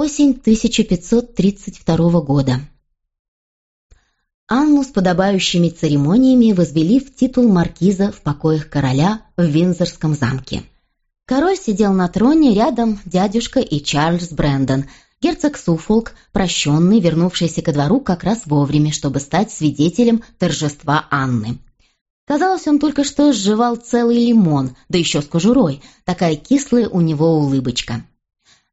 Осень 1532 года. Анну с подобающими церемониями возвели в титул маркиза в покоях короля в Винзорском замке. Король сидел на троне, рядом дядюшка и Чарльз Брэндон, герцог Суфолк, прощенный, вернувшийся ко двору как раз вовремя, чтобы стать свидетелем торжества Анны. Казалось, он только что сживал целый лимон, да еще с кожурой, такая кислая у него улыбочка.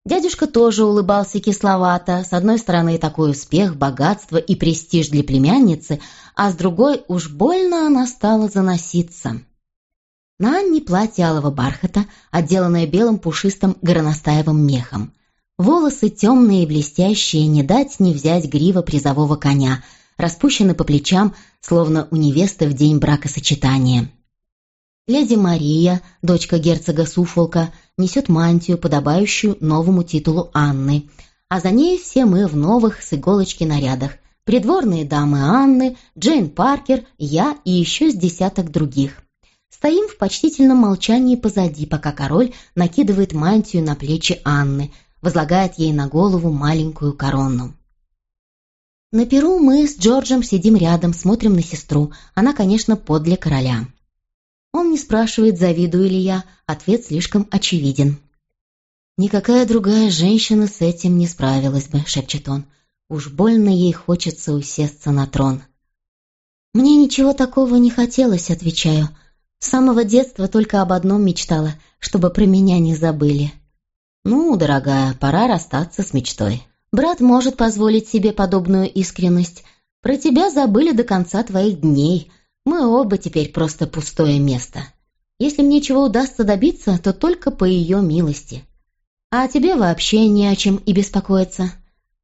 Дядюшка тоже улыбался кисловато. С одной стороны, такой успех, богатство и престиж для племянницы, а с другой уж больно она стала заноситься. На Анне платье алого бархата, отделанное белым пушистым горностаевым мехом. Волосы темные и блестящие, не дать не взять грива призового коня, распущены по плечам, словно у невесты в день бракосочетания. Леди Мария, дочка герцога Суфолка, несет мантию, подобающую новому титулу Анны, а за ней все мы в новых с иголочки нарядах. Придворные дамы Анны, Джейн Паркер, я и еще с десяток других. Стоим в почтительном молчании позади, пока король накидывает мантию на плечи Анны, возлагает ей на голову маленькую корону. На перу мы с Джорджем сидим рядом, смотрим на сестру. Она, конечно, подле короля. Он не спрашивает, завидую ли я, ответ слишком очевиден. «Никакая другая женщина с этим не справилась бы», — шепчет он. «Уж больно ей хочется усесться на трон». «Мне ничего такого не хотелось», — отвечаю. «С самого детства только об одном мечтала, чтобы про меня не забыли». «Ну, дорогая, пора расстаться с мечтой. Брат может позволить себе подобную искренность. Про тебя забыли до конца твоих дней», мы оба теперь просто пустое место. Если мне чего удастся добиться, то только по ее милости. А тебе вообще не о чем и беспокоиться.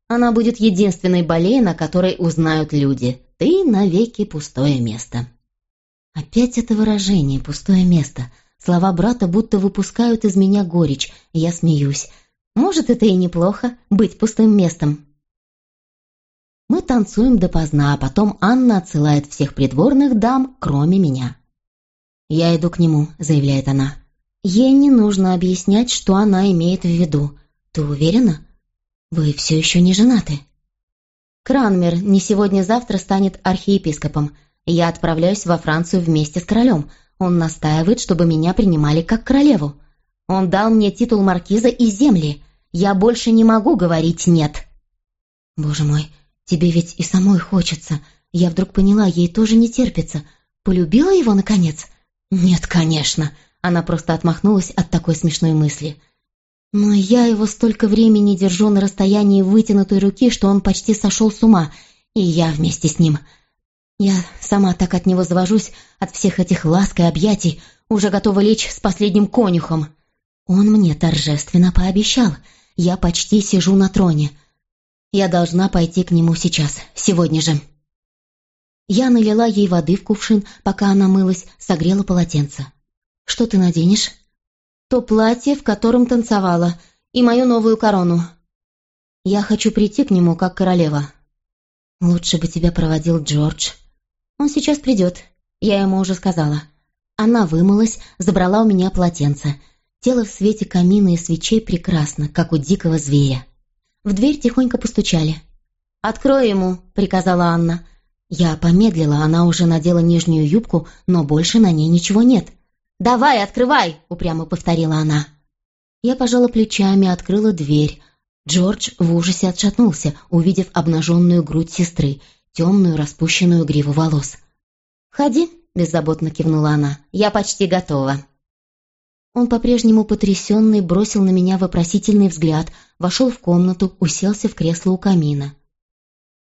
Она будет единственной болезнью, на которой узнают люди. Ты навеки пустое место. Опять это выражение «пустое место». Слова брата будто выпускают из меня горечь, я смеюсь. Может, это и неплохо — быть пустым местом. Мы танцуем допоздна, а потом Анна отсылает всех придворных дам, кроме меня. «Я иду к нему», — заявляет она. Ей не нужно объяснять, что она имеет в виду. Ты уверена? Вы все еще не женаты. Кранмер не сегодня-завтра станет архиепископом. Я отправляюсь во Францию вместе с королем. Он настаивает, чтобы меня принимали как королеву. Он дал мне титул маркиза и земли. Я больше не могу говорить «нет». Боже мой, Тебе ведь и самой хочется. Я вдруг поняла, ей тоже не терпится. Полюбила его, наконец? Нет, конечно. Она просто отмахнулась от такой смешной мысли. Но я его столько времени держу на расстоянии вытянутой руки, что он почти сошел с ума, и я вместе с ним. Я сама так от него завожусь, от всех этих ласк и объятий, уже готова лечь с последним конюхом. Он мне торжественно пообещал. Я почти сижу на троне. Я должна пойти к нему сейчас, сегодня же. Я налила ей воды в кувшин, пока она мылась, согрела полотенце. «Что ты наденешь?» «То платье, в котором танцевала, и мою новую корону. Я хочу прийти к нему, как королева». «Лучше бы тебя проводил Джордж. Он сейчас придет, я ему уже сказала». Она вымылась, забрала у меня полотенце. Тело в свете камина и свечей прекрасно, как у дикого зверя. В дверь тихонько постучали. «Открой ему», — приказала Анна. Я помедлила, она уже надела нижнюю юбку, но больше на ней ничего нет. «Давай, открывай!» — упрямо повторила она. Я пожала плечами, открыла дверь. Джордж в ужасе отшатнулся, увидев обнаженную грудь сестры, темную распущенную гриву волос. «Ходи», — беззаботно кивнула она, — «я почти готова». Он по-прежнему потрясенный бросил на меня вопросительный взгляд, вошел в комнату, уселся в кресло у камина.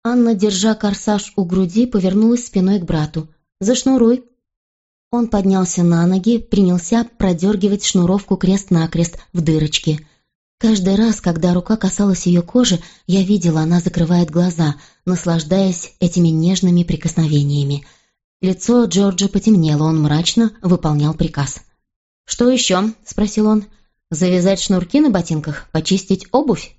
Анна, держа корсаж у груди, повернулась спиной к брату. «Зашнуруй». Он поднялся на ноги, принялся продергивать шнуровку крест-накрест в дырочке. Каждый раз, когда рука касалась ее кожи, я видела, она закрывает глаза, наслаждаясь этими нежными прикосновениями. Лицо Джорджа потемнело, он мрачно выполнял приказ. «Что еще?» — спросил он. «Завязать шнурки на ботинках? Почистить обувь?»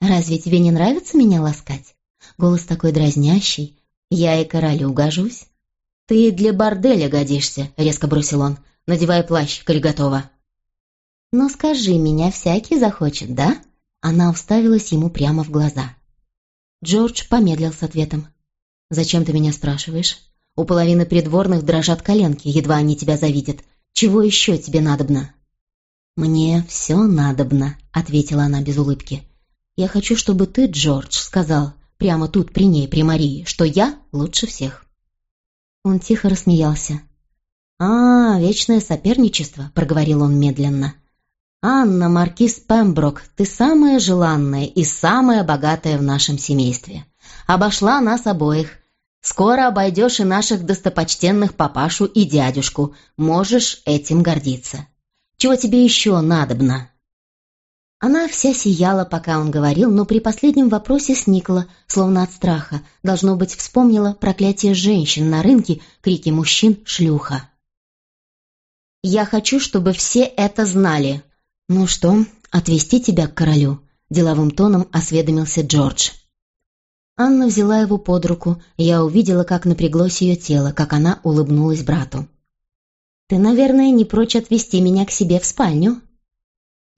«Разве тебе не нравится меня ласкать? Голос такой дразнящий. Я и королю гожусь». «Ты для борделя годишься», — резко бросил он. «Надевай плащ, коль готова». «Ну скажи, меня всякий захочет, да? Она уставилась ему прямо в глаза. Джордж помедлил с ответом. «Зачем ты меня спрашиваешь? У половины придворных дрожат коленки, едва они тебя завидят. Чего еще тебе надобно?» «Мне все надобно», — ответила она без улыбки. «Я хочу, чтобы ты, Джордж, сказал прямо тут при ней, при Марии, что я лучше всех». Он тихо рассмеялся. «А, вечное соперничество», — проговорил он медленно. «Анна, маркиз Пемброк, ты самая желанная и самая богатая в нашем семействе. Обошла нас обоих. Скоро обойдешь и наших достопочтенных папашу и дядюшку. Можешь этим гордиться. Чего тебе еще надобно?» Она вся сияла, пока он говорил, но при последнем вопросе сникла, словно от страха. Должно быть, вспомнила проклятие женщин на рынке, крики мужчин «шлюха». «Я хочу, чтобы все это знали». «Ну что, отвезти тебя к королю?» — деловым тоном осведомился Джордж. Анна взяла его под руку, и я увидела, как напряглось ее тело, как она улыбнулась брату. «Ты, наверное, не прочь отвезти меня к себе в спальню?»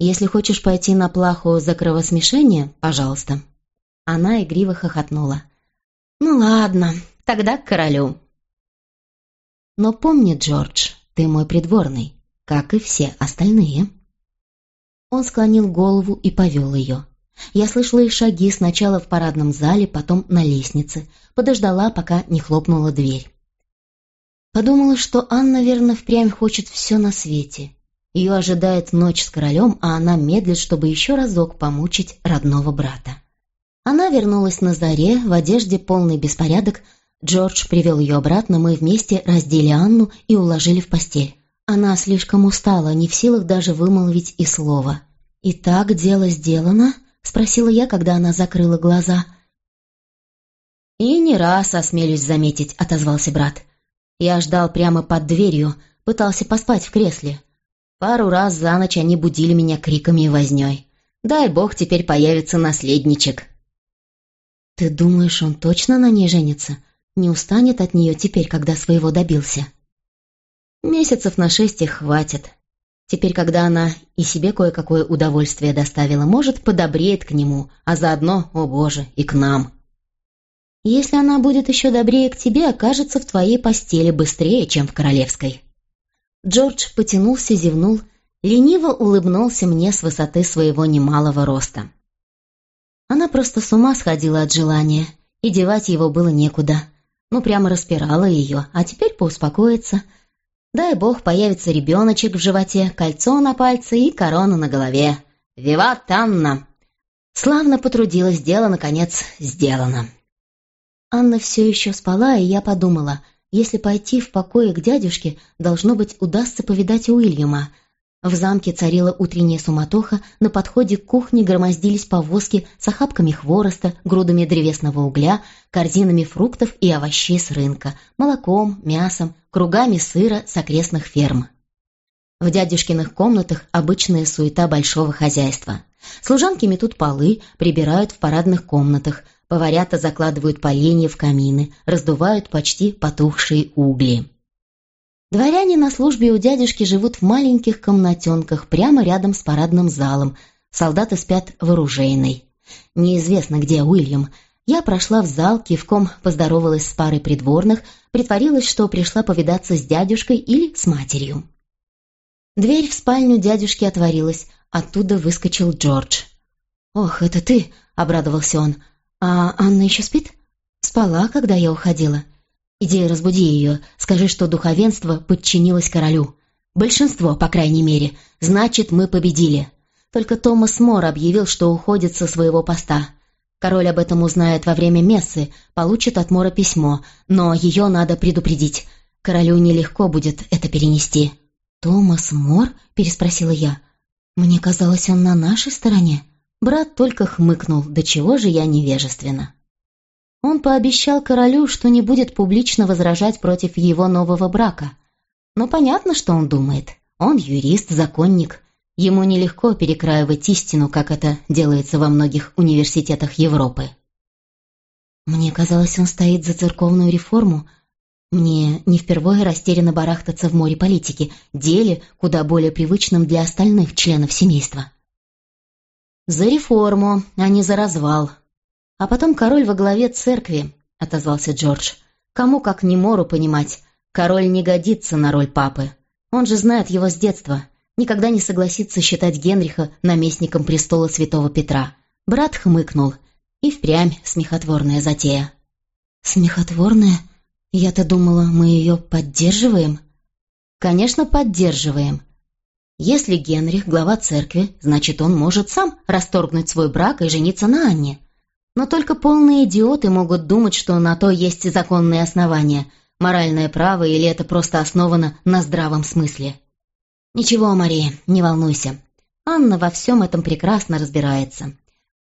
«Если хочешь пойти на плаху за кровосмешение, пожалуйста». Она игриво хохотнула. «Ну ладно, тогда к королю». «Но помни, Джордж, ты мой придворный, как и все остальные». Он склонил голову и повел ее. Я слышала их шаги сначала в парадном зале, потом на лестнице. Подождала, пока не хлопнула дверь. Подумала, что Анна, наверное, впрямь хочет все на свете. Ее ожидает ночь с королем, а она медлит, чтобы еще разок помучить родного брата. Она вернулась на заре, в одежде полный беспорядок. Джордж привел ее обратно, мы вместе раздели Анну и уложили в постель. Она слишком устала, не в силах даже вымолвить и слова. «И так дело сделано?» — спросила я, когда она закрыла глаза. «И не раз, осмелюсь заметить», — отозвался брат. Я ждал прямо под дверью, пытался поспать в кресле. Пару раз за ночь они будили меня криками и вознёй. Дай бог, теперь появится наследничек. «Ты думаешь, он точно на ней женится? Не устанет от нее теперь, когда своего добился?» «Месяцев на шесть их хватит. Теперь, когда она и себе кое-какое удовольствие доставила, может, подобреет к нему, а заодно, о боже, и к нам». Если она будет еще добрее к тебе, окажется в твоей постели быстрее, чем в королевской». Джордж потянулся, зевнул, лениво улыбнулся мне с высоты своего немалого роста. Она просто с ума сходила от желания, и девать его было некуда. Ну, прямо распирала ее, а теперь поуспокоится. Дай бог, появится ребеночек в животе, кольцо на пальце и корона на голове. «Виват, Анна!» Славно потрудилась, дело, наконец, сделано. Анна все еще спала, и я подумала, если пойти в покое к дядюшке, должно быть, удастся повидать Уильяма. В замке царила утренняя суматоха, на подходе к кухне громоздились повозки с охапками хвороста, грудами древесного угля, корзинами фруктов и овощей с рынка, молоком, мясом, кругами сыра с окрестных ферм. В дядюшкиных комнатах обычная суета большого хозяйства. Служанки метут полы, прибирают в парадных комнатах – Поварята закладывают поленья в камины, раздувают почти потухшие угли. Дворяне на службе у дядюшки живут в маленьких комнатенках прямо рядом с парадным залом. Солдаты спят в оружейной. Неизвестно, где Уильям. Я прошла в зал, кивком поздоровалась с парой придворных, притворилась, что пришла повидаться с дядюшкой или с матерью. Дверь в спальню дядюшки отворилась, оттуда выскочил Джордж. «Ох, это ты!» — обрадовался он. «А Анна еще спит?» «Спала, когда я уходила. Иди разбуди ее, скажи, что духовенство подчинилось королю. Большинство, по крайней мере. Значит, мы победили. Только Томас Мор объявил, что уходит со своего поста. Король об этом узнает во время мессы, получит от Мора письмо, но ее надо предупредить. Королю нелегко будет это перенести». «Томас Мор?» — переспросила я. «Мне казалось, он на нашей стороне». Брат только хмыкнул, до чего же я невежественна. Он пообещал королю, что не будет публично возражать против его нового брака. Но понятно, что он думает. Он юрист, законник. Ему нелегко перекраивать истину, как это делается во многих университетах Европы. Мне казалось, он стоит за церковную реформу. Мне не впервые растерянно барахтаться в море политики, деле, куда более привычном для остальных членов семейства. «За реформу, а не за развал. А потом король во главе церкви», — отозвался Джордж. «Кому как не Мору понимать, король не годится на роль папы. Он же знает его с детства, никогда не согласится считать Генриха наместником престола святого Петра». Брат хмыкнул. И впрямь смехотворная затея. «Смехотворная? Я-то думала, мы ее поддерживаем?» «Конечно, поддерживаем. Если Генрих глава церкви, значит, он может сам расторгнуть свой брак и жениться на Анне. Но только полные идиоты могут думать, что на то есть законные основания, моральное право или это просто основано на здравом смысле. Ничего, Мария, не волнуйся. Анна во всем этом прекрасно разбирается.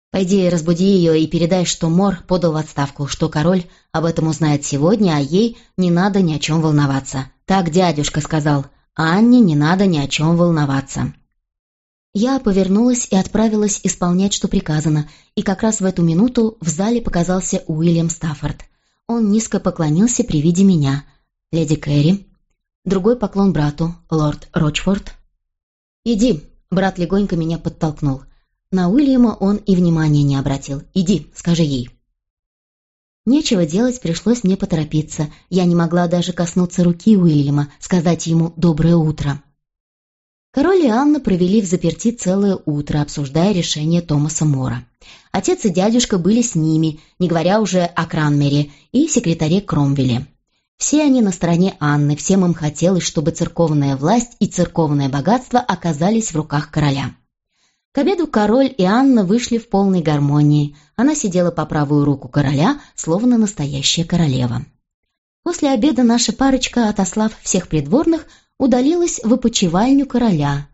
Пойди разбуди ее и передай, что Мор подал в отставку, что король об этом узнает сегодня, а ей не надо ни о чем волноваться. Так дядюшка сказал – Анне не надо ни о чем волноваться. Я повернулась и отправилась исполнять, что приказано, и как раз в эту минуту в зале показался Уильям Стаффорд. Он низко поклонился при виде меня. «Леди Кэрри». Другой поклон брату, лорд Рочфорд. «Иди», — брат легонько меня подтолкнул. На Уильяма он и внимания не обратил. «Иди, скажи ей». Нечего делать, пришлось мне поторопиться. Я не могла даже коснуться руки Уильяма, сказать ему «доброе утро». Король и Анна провели в заперти целое утро, обсуждая решение Томаса Мора. Отец и дядюшка были с ними, не говоря уже о Кранмере и секретаре Кромвеле. Все они на стороне Анны, всем им хотелось, чтобы церковная власть и церковное богатство оказались в руках короля. К обеду король и Анна вышли в полной гармонии. Она сидела по правую руку короля, словно настоящая королева. После обеда наша парочка, отослав всех придворных, удалилась в опочивальню короля.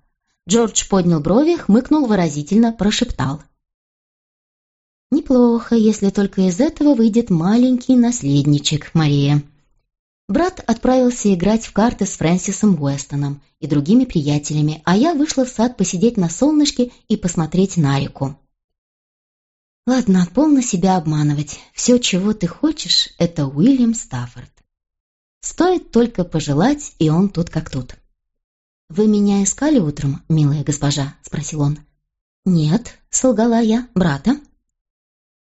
Джордж поднял брови, хмыкнул выразительно, прошептал. «Неплохо, если только из этого выйдет маленький наследничек, Мария». Брат отправился играть в карты с Фрэнсисом Уэстоном и другими приятелями, а я вышла в сад посидеть на солнышке и посмотреть на реку. Ладно, полно себя обманывать. Все, чего ты хочешь, это Уильям Стаффорд. Стоит только пожелать, и он тут как тут. «Вы меня искали утром, милая госпожа?» — спросил он. «Нет», — солгала я, — «брата».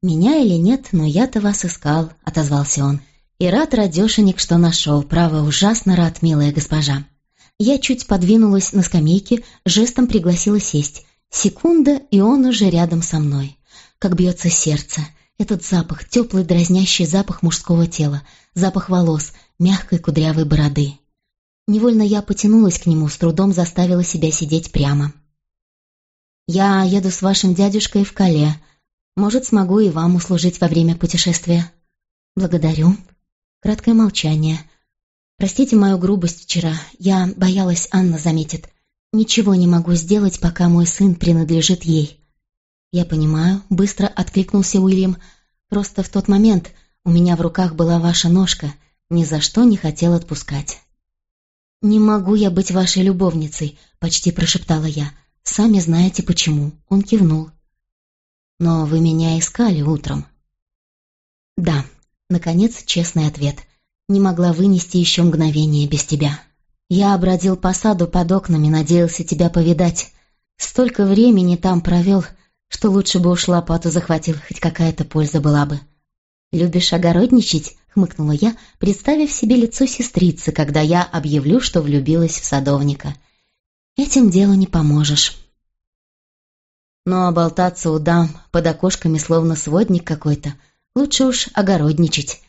«Меня или нет, но я-то вас искал», — отозвался он. И рад, радешенек, что нашел. Право, ужасно рад, милая госпожа. Я чуть подвинулась на скамейке, жестом пригласила сесть. Секунда, и он уже рядом со мной. Как бьется сердце. Этот запах, теплый дразнящий запах мужского тела, запах волос, мягкой кудрявой бороды. Невольно я потянулась к нему, с трудом заставила себя сидеть прямо. «Я еду с вашим дядюшкой в Кале. Может, смогу и вам услужить во время путешествия?» «Благодарю», Краткое молчание. «Простите мою грубость вчера. Я боялась, Анна заметит. Ничего не могу сделать, пока мой сын принадлежит ей». «Я понимаю», — быстро откликнулся Уильям. «Просто в тот момент у меня в руках была ваша ножка. Ни за что не хотел отпускать». «Не могу я быть вашей любовницей», — почти прошептала я. «Сами знаете почему». Он кивнул. «Но вы меня искали утром». «Да», Наконец, честный ответ. Не могла вынести еще мгновение без тебя. Я обродил по саду под окнами, надеялся тебя повидать. Столько времени там провел, что лучше бы уж лопату захватил, хоть какая-то польза была бы. «Любишь огородничать?» — хмыкнула я, представив себе лицо сестрицы, когда я объявлю, что влюбилась в садовника. «Этим делу не поможешь». Но болтаться у дам под окошками словно сводник какой-то — Лучше уж огородничать.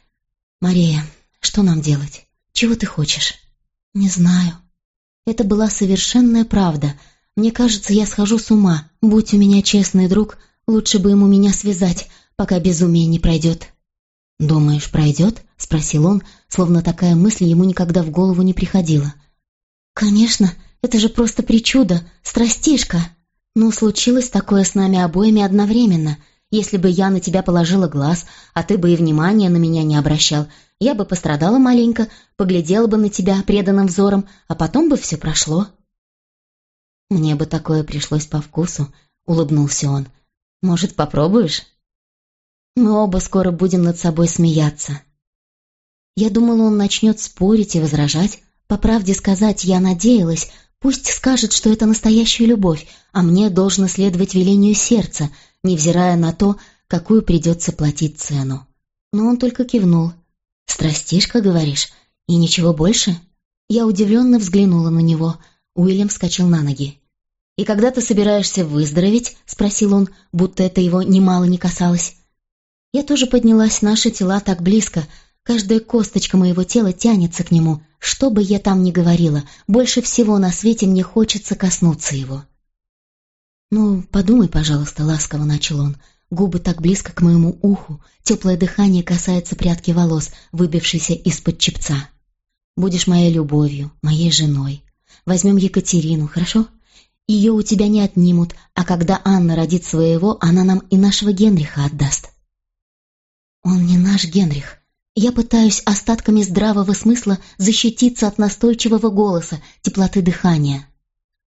Мария, что нам делать? Чего ты хочешь? Не знаю. Это была совершенная правда. Мне кажется, я схожу с ума. Будь у меня честный друг, лучше бы ему меня связать, пока безумие не пройдет. «Думаешь, пройдет?» — спросил он, словно такая мысль ему никогда в голову не приходила. «Конечно, это же просто причуда, страстишка. Но случилось такое с нами обоими одновременно — если бы я на тебя положила глаз, а ты бы и внимания на меня не обращал, я бы пострадала маленько, поглядела бы на тебя преданным взором, а потом бы все прошло». «Мне бы такое пришлось по вкусу», — улыбнулся он. «Может, попробуешь?» «Мы оба скоро будем над собой смеяться». Я думала, он начнет спорить и возражать. По правде сказать, я надеялась, Пусть скажет, что это настоящая любовь, а мне должно следовать велению сердца, невзирая на то, какую придется платить цену. Но он только кивнул. «Страстишка, говоришь? И ничего больше?» Я удивленно взглянула на него. Уильям вскочил на ноги. «И когда ты собираешься выздороветь?» — спросил он, будто это его немало не касалось. Я тоже поднялась, наши тела так близко. Каждая косточка моего тела тянется к нему. Что бы я там ни говорила, больше всего на свете мне хочется коснуться его. «Ну, подумай, пожалуйста», — ласково начал он. Губы так близко к моему уху, теплое дыхание касается прядки волос, выбившейся из-под чепца. «Будешь моей любовью, моей женой. Возьмем Екатерину, хорошо? Ее у тебя не отнимут, а когда Анна родит своего, она нам и нашего Генриха отдаст». «Он не наш Генрих», я пытаюсь остатками здравого смысла защититься от настойчивого голоса, теплоты дыхания.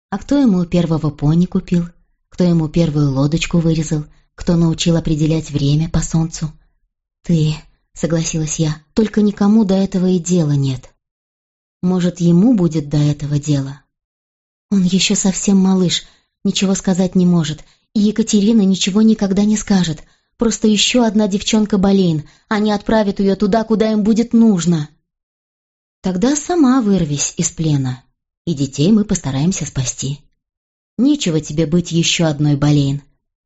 А кто ему первого пони купил? Кто ему первую лодочку вырезал? Кто научил определять время по солнцу? Ты, согласилась я, только никому до этого и дела нет. Может, ему будет до этого дела? Он еще совсем малыш, ничего сказать не может, и Екатерина ничего никогда не скажет — Просто еще одна девчонка Болейн. Они отправят ее туда, куда им будет нужно. Тогда сама вырвись из плена, и детей мы постараемся спасти. Нечего тебе быть еще одной Болейн.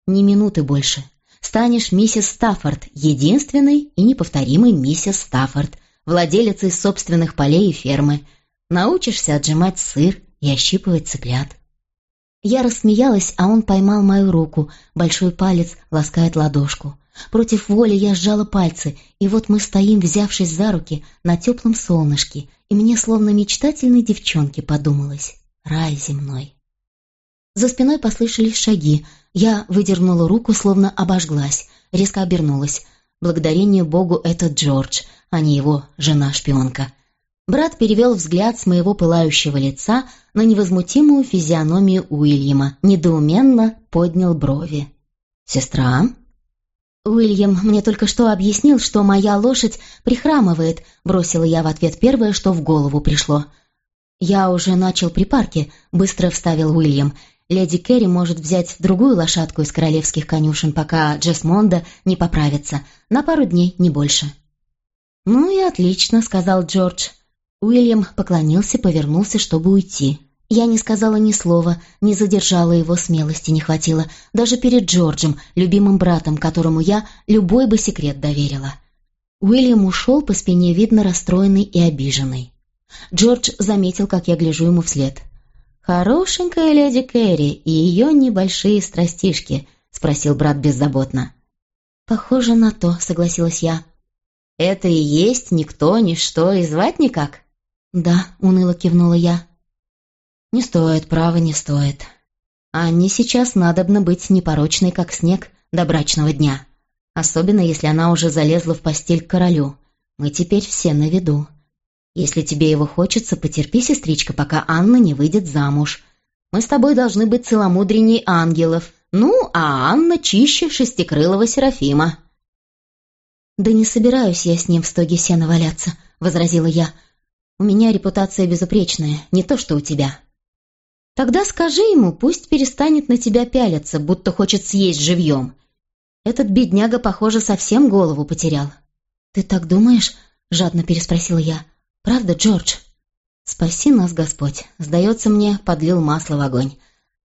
Ни минуты больше. Станешь миссис Стаффорд, единственной и неповторимой миссис Стаффорд, владелицей собственных полей и фермы. Научишься отжимать сыр и ощипывать цыплят. Я рассмеялась, а он поймал мою руку, большой палец ласкает ладошку. Против воли я сжала пальцы, и вот мы стоим, взявшись за руки, на теплом солнышке, и мне словно мечтательной девчонке подумалось. Рай земной. За спиной послышались шаги. Я выдернула руку, словно обожглась, резко обернулась. Благодарение Богу это Джордж, а не его жена-шпионка. Брат перевел взгляд с моего пылающего лица на невозмутимую физиономию Уильяма, недоуменно поднял брови. «Сестра?» «Уильям мне только что объяснил, что моя лошадь прихрамывает», бросила я в ответ первое, что в голову пришло. «Я уже начал при парке», — быстро вставил Уильям. «Леди Керри может взять другую лошадку из королевских конюшен, пока Джесмонда не поправится. На пару дней, не больше». «Ну и отлично», — сказал Джордж. Уильям поклонился, повернулся, чтобы уйти. Я не сказала ни слова, не задержала его смелости, не хватило. Даже перед Джорджем, любимым братом, которому я любой бы секрет доверила. Уильям ушел, по спине видно расстроенный и обиженный. Джордж заметил, как я гляжу ему вслед. «Хорошенькая леди Кэрри и ее небольшие страстишки», — спросил брат беззаботно. «Похоже на то», — согласилась я. «Это и есть никто, ничто и звать никак?» «Да», — уныло кивнула я. «Не стоит, право, не стоит. Анне сейчас надобно быть непорочной, как снег, до брачного дня. Особенно, если она уже залезла в постель к королю. Мы теперь все на виду. Если тебе его хочется, потерпи, сестричка, пока Анна не выйдет замуж. Мы с тобой должны быть целомудренней ангелов. Ну, а Анна чище шестикрылого Серафима». «Да не собираюсь я с ним в стоге сена валяться», — возразила я. У меня репутация безупречная, не то что у тебя. Тогда скажи ему, пусть перестанет на тебя пялиться, будто хочет съесть живьем. Этот бедняга, похоже, совсем голову потерял. Ты так думаешь? Жадно переспросила я. Правда, Джордж? Спаси нас, Господь. Сдается мне, подлил масло в огонь.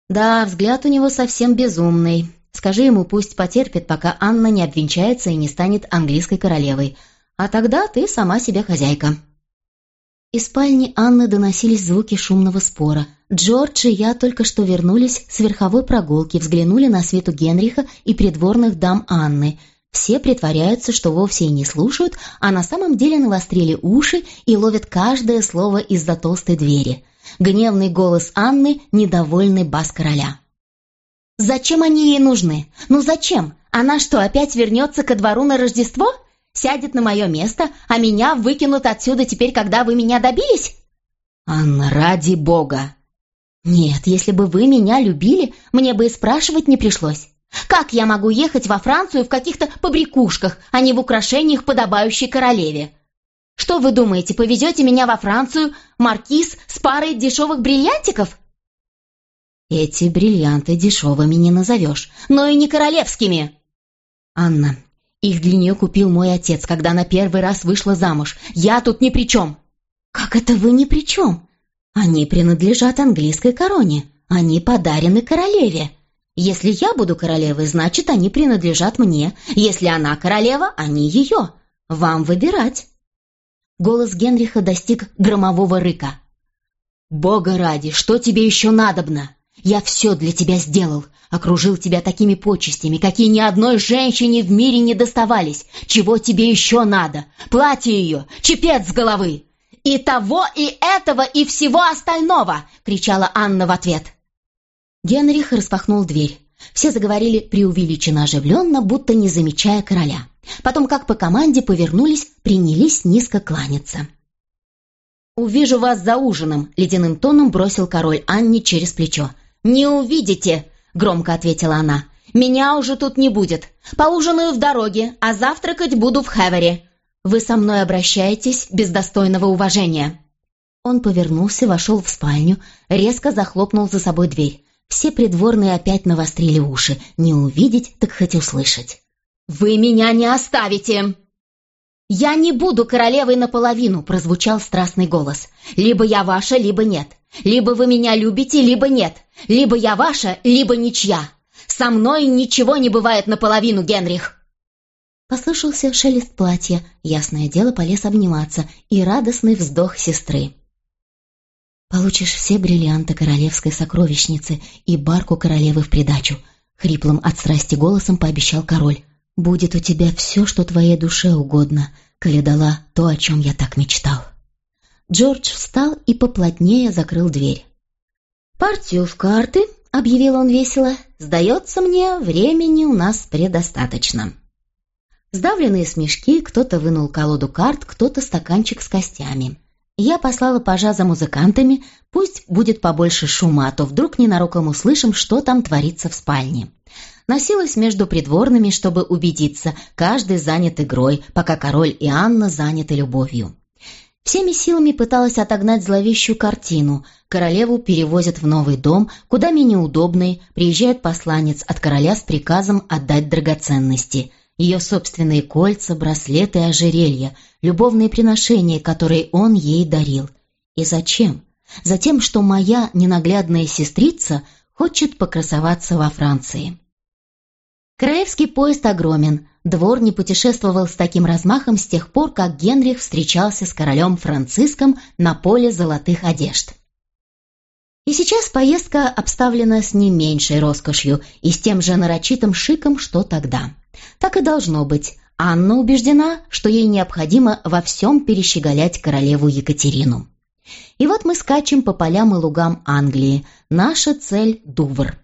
Да, взгляд у него совсем безумный. Скажи ему, пусть потерпит, пока Анна не обвенчается и не станет английской королевой. А тогда ты сама себе хозяйка. Из спальни Анны доносились звуки шумного спора. Джордж и я только что вернулись с верховой прогулки, взглянули на свету Генриха и придворных дам Анны. Все притворяются, что вовсе и не слушают, а на самом деле навострили уши и ловят каждое слово из-за толстой двери. Гневный голос Анны, недовольный бас короля. «Зачем они ей нужны? Ну зачем? Она что, опять вернется ко двору на Рождество?» сядет на мое место, а меня выкинут отсюда теперь, когда вы меня добились?» «Анна, ради бога!» «Нет, если бы вы меня любили, мне бы и спрашивать не пришлось. Как я могу ехать во Францию в каких-то побрякушках, а не в украшениях, подобающей королеве? Что вы думаете, повезете меня во Францию, маркиз, с парой дешевых бриллиантиков? Эти бриллианты дешевыми не назовешь, но и не королевскими. Анна, их для нее купил мой отец, когда она первый раз вышла замуж. Я тут ни при чем. Как это вы ни при чем? Они принадлежат английской короне. Они подарены королеве. Если я буду королевой, значит, они принадлежат мне. Если она королева, они ее. Вам выбирать. Голос Генриха достиг громового рыка. «Бога ради, что тебе еще надобно? Я все для тебя сделал, окружил тебя такими почестями, какие ни одной женщине в мире не доставались. Чего тебе еще надо? Платье ее, чепец с головы!» «И того, и этого, и всего остального!» — кричала Анна в ответ. Генрих распахнул дверь. Все заговорили преувеличенно оживленно, будто не замечая короля. Потом, как по команде, повернулись, принялись низко кланяться. «Увижу вас за ужином», — ледяным тоном бросил король Анне через плечо. «Не увидите», — громко ответила она. «Меня уже тут не будет. Поужинаю в дороге, а завтракать буду в Хевере. Вы со мной обращаетесь без достойного уважения». Он повернулся, вошел в спальню, резко захлопнул за собой дверь. Все придворные опять навострили уши. Не увидеть, так хоть услышать. «Вы меня не оставите!» «Я не буду королевой наполовину», — прозвучал страстный голос. «Либо я ваша, либо нет. Либо вы меня любите, либо нет. Либо я ваша, либо ничья. Со мной ничего не бывает наполовину, Генрих!» Послышался шелест платья, ясное дело полез обниматься, и радостный вздох сестры. «Получишь все бриллианты королевской сокровищницы и барку королевы в придачу», — хриплым от страсти голосом пообещал король. «Будет у тебя все, что твоей душе угодно, коли дала то, о чем я так мечтал». Джордж встал и поплотнее закрыл дверь. «Партию в карты», — объявил он весело, — «сдается мне, времени у нас предостаточно». Сдавленные смешки, кто-то вынул колоду карт, кто-то стаканчик с костями. Я послала пажа за музыкантами, пусть будет побольше шума, а то вдруг ненароком услышим, что там творится в спальне. Носилась между придворными, чтобы убедиться, каждый занят игрой, пока король и Анна заняты любовью. Всеми силами пыталась отогнать зловещую картину. Королеву перевозят в новый дом, куда менее удобный, приезжает посланец от короля с приказом отдать драгоценности – ее собственные кольца, браслеты и ожерелья, любовные приношения, которые он ей дарил. И зачем? Затем, что моя ненаглядная сестрица хочет покрасоваться во Франции. Краевский поезд огромен, двор не путешествовал с таким размахом с тех пор, как Генрих встречался с королем Франциском на поле золотых одежд. И сейчас поездка обставлена с не меньшей роскошью и с тем же нарочитым шиком, что тогда. Так и должно быть. Анна убеждена, что ей необходимо во всем перещеголять королеву Екатерину. И вот мы скачем по полям и лугам Англии. Наша цель – Дувр.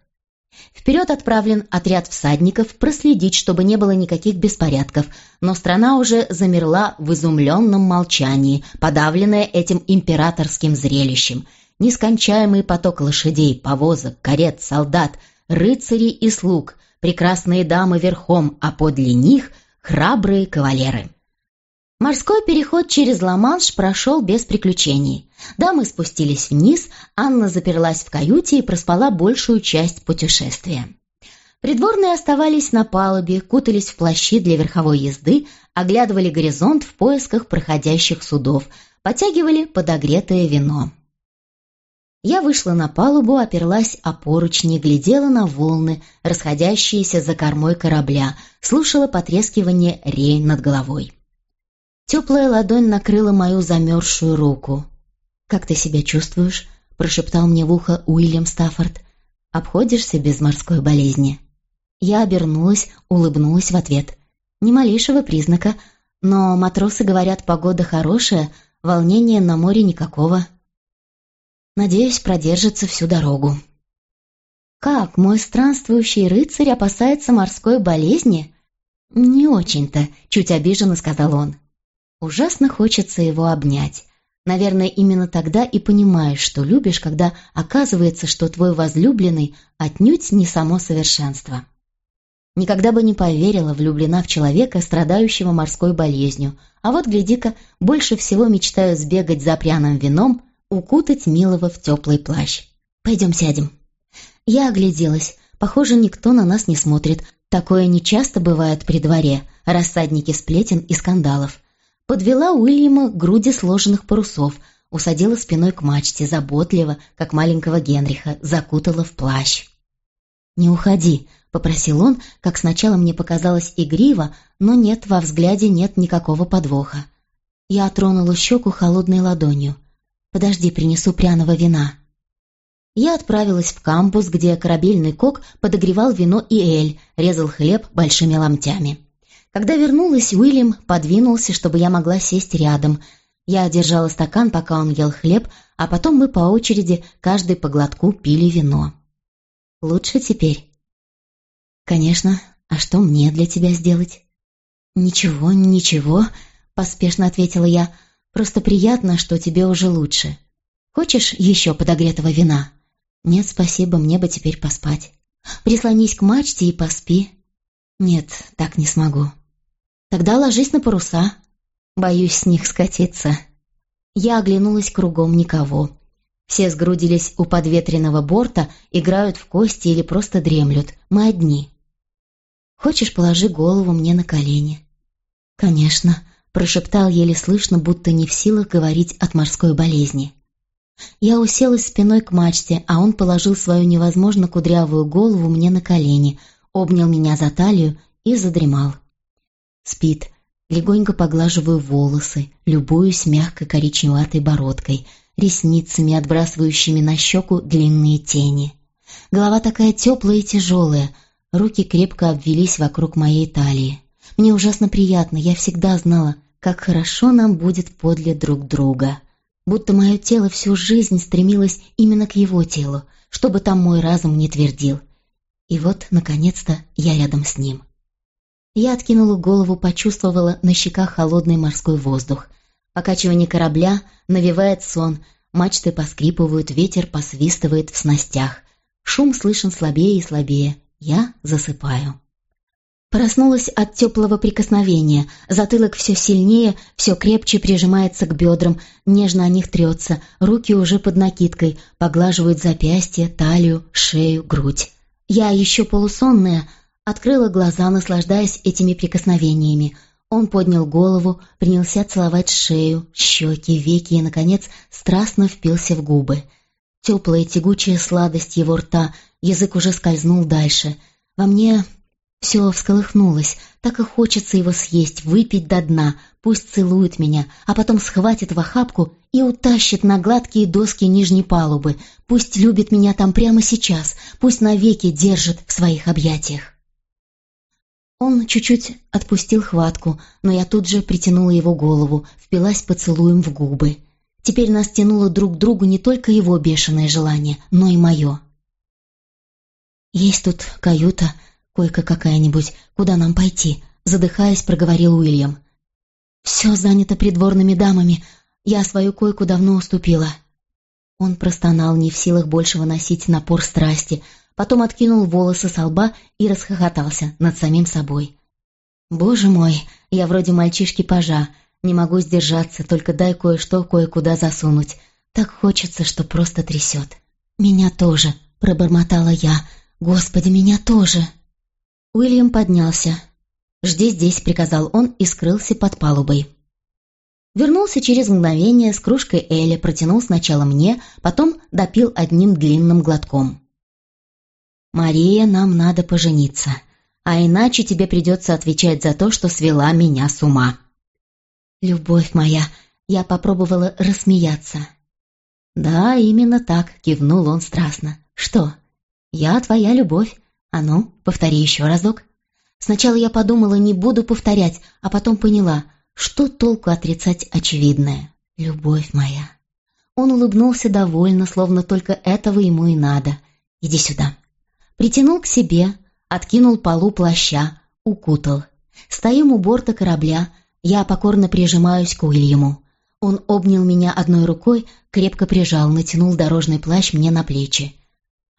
Вперед отправлен отряд всадников проследить, чтобы не было никаких беспорядков, но страна уже замерла в изумленном молчании, подавленная этим императорским зрелищем. Нескончаемый поток лошадей, повозок, карет, солдат, рыцарей и слуг – прекрасные дамы верхом, а подле них храбрые кавалеры. Морской переход через Ла-Манш прошел без приключений. Дамы спустились вниз, Анна заперлась в каюте и проспала большую часть путешествия. Придворные оставались на палубе, кутались в плащи для верховой езды, оглядывали горизонт в поисках проходящих судов, потягивали подогретое вино. Я вышла на палубу, оперлась о поручни, глядела на волны, расходящиеся за кормой корабля, слушала потрескивание рей над головой. Теплая ладонь накрыла мою замерзшую руку. «Как ты себя чувствуешь?» — прошептал мне в ухо Уильям Стаффорд. «Обходишься без морской болезни?» Я обернулась, улыбнулась в ответ. Ни малейшего признака, но матросы говорят, погода хорошая, волнения на море никакого. Надеюсь, продержится всю дорогу. Как мой странствующий рыцарь опасается морской болезни? Не очень-то, чуть обиженно сказал он. Ужасно хочется его обнять. Наверное, именно тогда и понимаешь, что любишь, когда оказывается, что твой возлюбленный отнюдь не само совершенство. Никогда бы не поверила, влюблена в человека, страдающего морской болезнью. А вот, гляди-ка, больше всего мечтаю сбегать за пряным вином, укутать милого в теплый плащ. «Пойдем сядем». Я огляделась. Похоже, никто на нас не смотрит. Такое нечасто бывает при дворе. Рассадники сплетен и скандалов. Подвела Уильяма к груди сложенных парусов, усадила спиной к мачте, заботливо, как маленького Генриха, закутала в плащ. «Не уходи», — попросил он, как сначала мне показалось игриво, но нет, во взгляде нет никакого подвоха. Я тронула щеку холодной ладонью. «Подожди, принесу пряного вина». Я отправилась в кампус, где корабельный кок подогревал вино и эль, резал хлеб большими ломтями. Когда вернулась, Уильям подвинулся, чтобы я могла сесть рядом. Я держала стакан, пока он ел хлеб, а потом мы по очереди, каждый по глотку, пили вино. «Лучше теперь?» «Конечно. А что мне для тебя сделать?» «Ничего, ничего», — поспешно ответила я. «Просто приятно, что тебе уже лучше. Хочешь еще подогретого вина?» «Нет, спасибо, мне бы теперь поспать. Прислонись к мачте и поспи». «Нет, так не смогу». «Тогда ложись на паруса». «Боюсь с них скатиться». Я оглянулась кругом никого. Все сгрудились у подветренного борта, играют в кости или просто дремлют. Мы одни. «Хочешь, положи голову мне на колени?» «Конечно», — прошептал еле слышно, будто не в силах говорить от морской болезни. Я уселась спиной к мачте, а он положил свою невозможно кудрявую голову мне на колени, обнял меня за талию и задремал. Спит. Легонько поглаживаю волосы, любуюсь мягкой коричневатой бородкой, ресницами, отбрасывающими на щеку длинные тени. Голова такая теплая и тяжелая, руки крепко обвелись вокруг моей талии. Мне ужасно приятно, я всегда знала, как хорошо нам будет подле друг друга будто мое тело всю жизнь стремилось именно к его телу, чтобы там мой разум не твердил. И вот, наконец-то, я рядом с ним. Я откинула голову, почувствовала на щеках холодный морской воздух. Покачивание корабля навевает сон, мачты поскрипывают, ветер посвистывает в снастях. Шум слышен слабее и слабее. Я засыпаю. Проснулась от теплого прикосновения. Затылок все сильнее, все крепче прижимается к бедрам, нежно о них трется, руки уже под накидкой, поглаживают запястья, талию, шею, грудь. Я еще полусонная, открыла глаза, наслаждаясь этими прикосновениями. Он поднял голову, принялся целовать шею, щеки, веки и, наконец, страстно впился в губы. Теплая тягучая сладость его рта, язык уже скользнул дальше. Во мне все всколыхнулось, так и хочется его съесть, выпить до дна, пусть целует меня, а потом схватит в охапку и утащит на гладкие доски нижней палубы, пусть любит меня там прямо сейчас, пусть навеки держит в своих объятиях. Он чуть-чуть отпустил хватку, но я тут же притянула его голову, впилась поцелуем в губы. Теперь нас тянуло друг к другу не только его бешеное желание, но и мое. «Есть тут каюта», койка какая-нибудь, куда нам пойти?» Задыхаясь, проговорил Уильям. «Все занято придворными дамами. Я свою койку давно уступила». Он простонал, не в силах больше выносить напор страсти, потом откинул волосы со лба и расхохотался над самим собой. «Боже мой, я вроде мальчишки-пажа, не могу сдержаться, только дай кое-что кое-куда засунуть. Так хочется, что просто трясет». «Меня тоже», — пробормотала я. «Господи, меня тоже!» Уильям поднялся. «Жди здесь», — приказал он и скрылся под палубой. Вернулся через мгновение с кружкой Эля, протянул сначала мне, потом допил одним длинным глотком. «Мария, нам надо пожениться, а иначе тебе придется отвечать за то, что свела меня с ума». «Любовь моя!» — я попробовала рассмеяться. «Да, именно так», — кивнул он страстно. «Что? Я твоя любовь, «А ну, повтори еще разок». Сначала я подумала, не буду повторять, а потом поняла, что толку отрицать очевидное. «Любовь моя». Он улыбнулся довольно, словно только этого ему и надо. «Иди сюда». Притянул к себе, откинул полу плаща, укутал. Стоим у борта корабля, я покорно прижимаюсь к Уильяму. Он обнял меня одной рукой, крепко прижал, натянул дорожный плащ мне на плечи.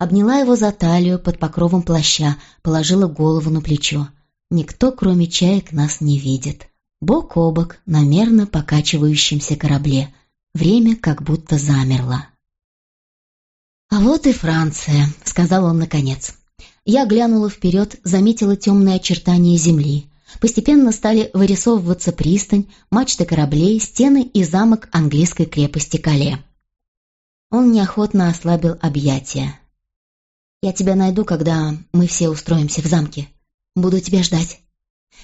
Обняла его за талию под покровом плаща, положила голову на плечо. Никто, кроме чаек, нас не видит. Бок о бок на мерно покачивающемся корабле. Время как будто замерло. «А вот и Франция», — сказал он наконец. Я глянула вперед, заметила темные очертания земли. Постепенно стали вырисовываться пристань, мачты кораблей, стены и замок английской крепости Кале. Он неохотно ослабил объятия. «Я тебя найду, когда мы все устроимся в замке. Буду тебя ждать».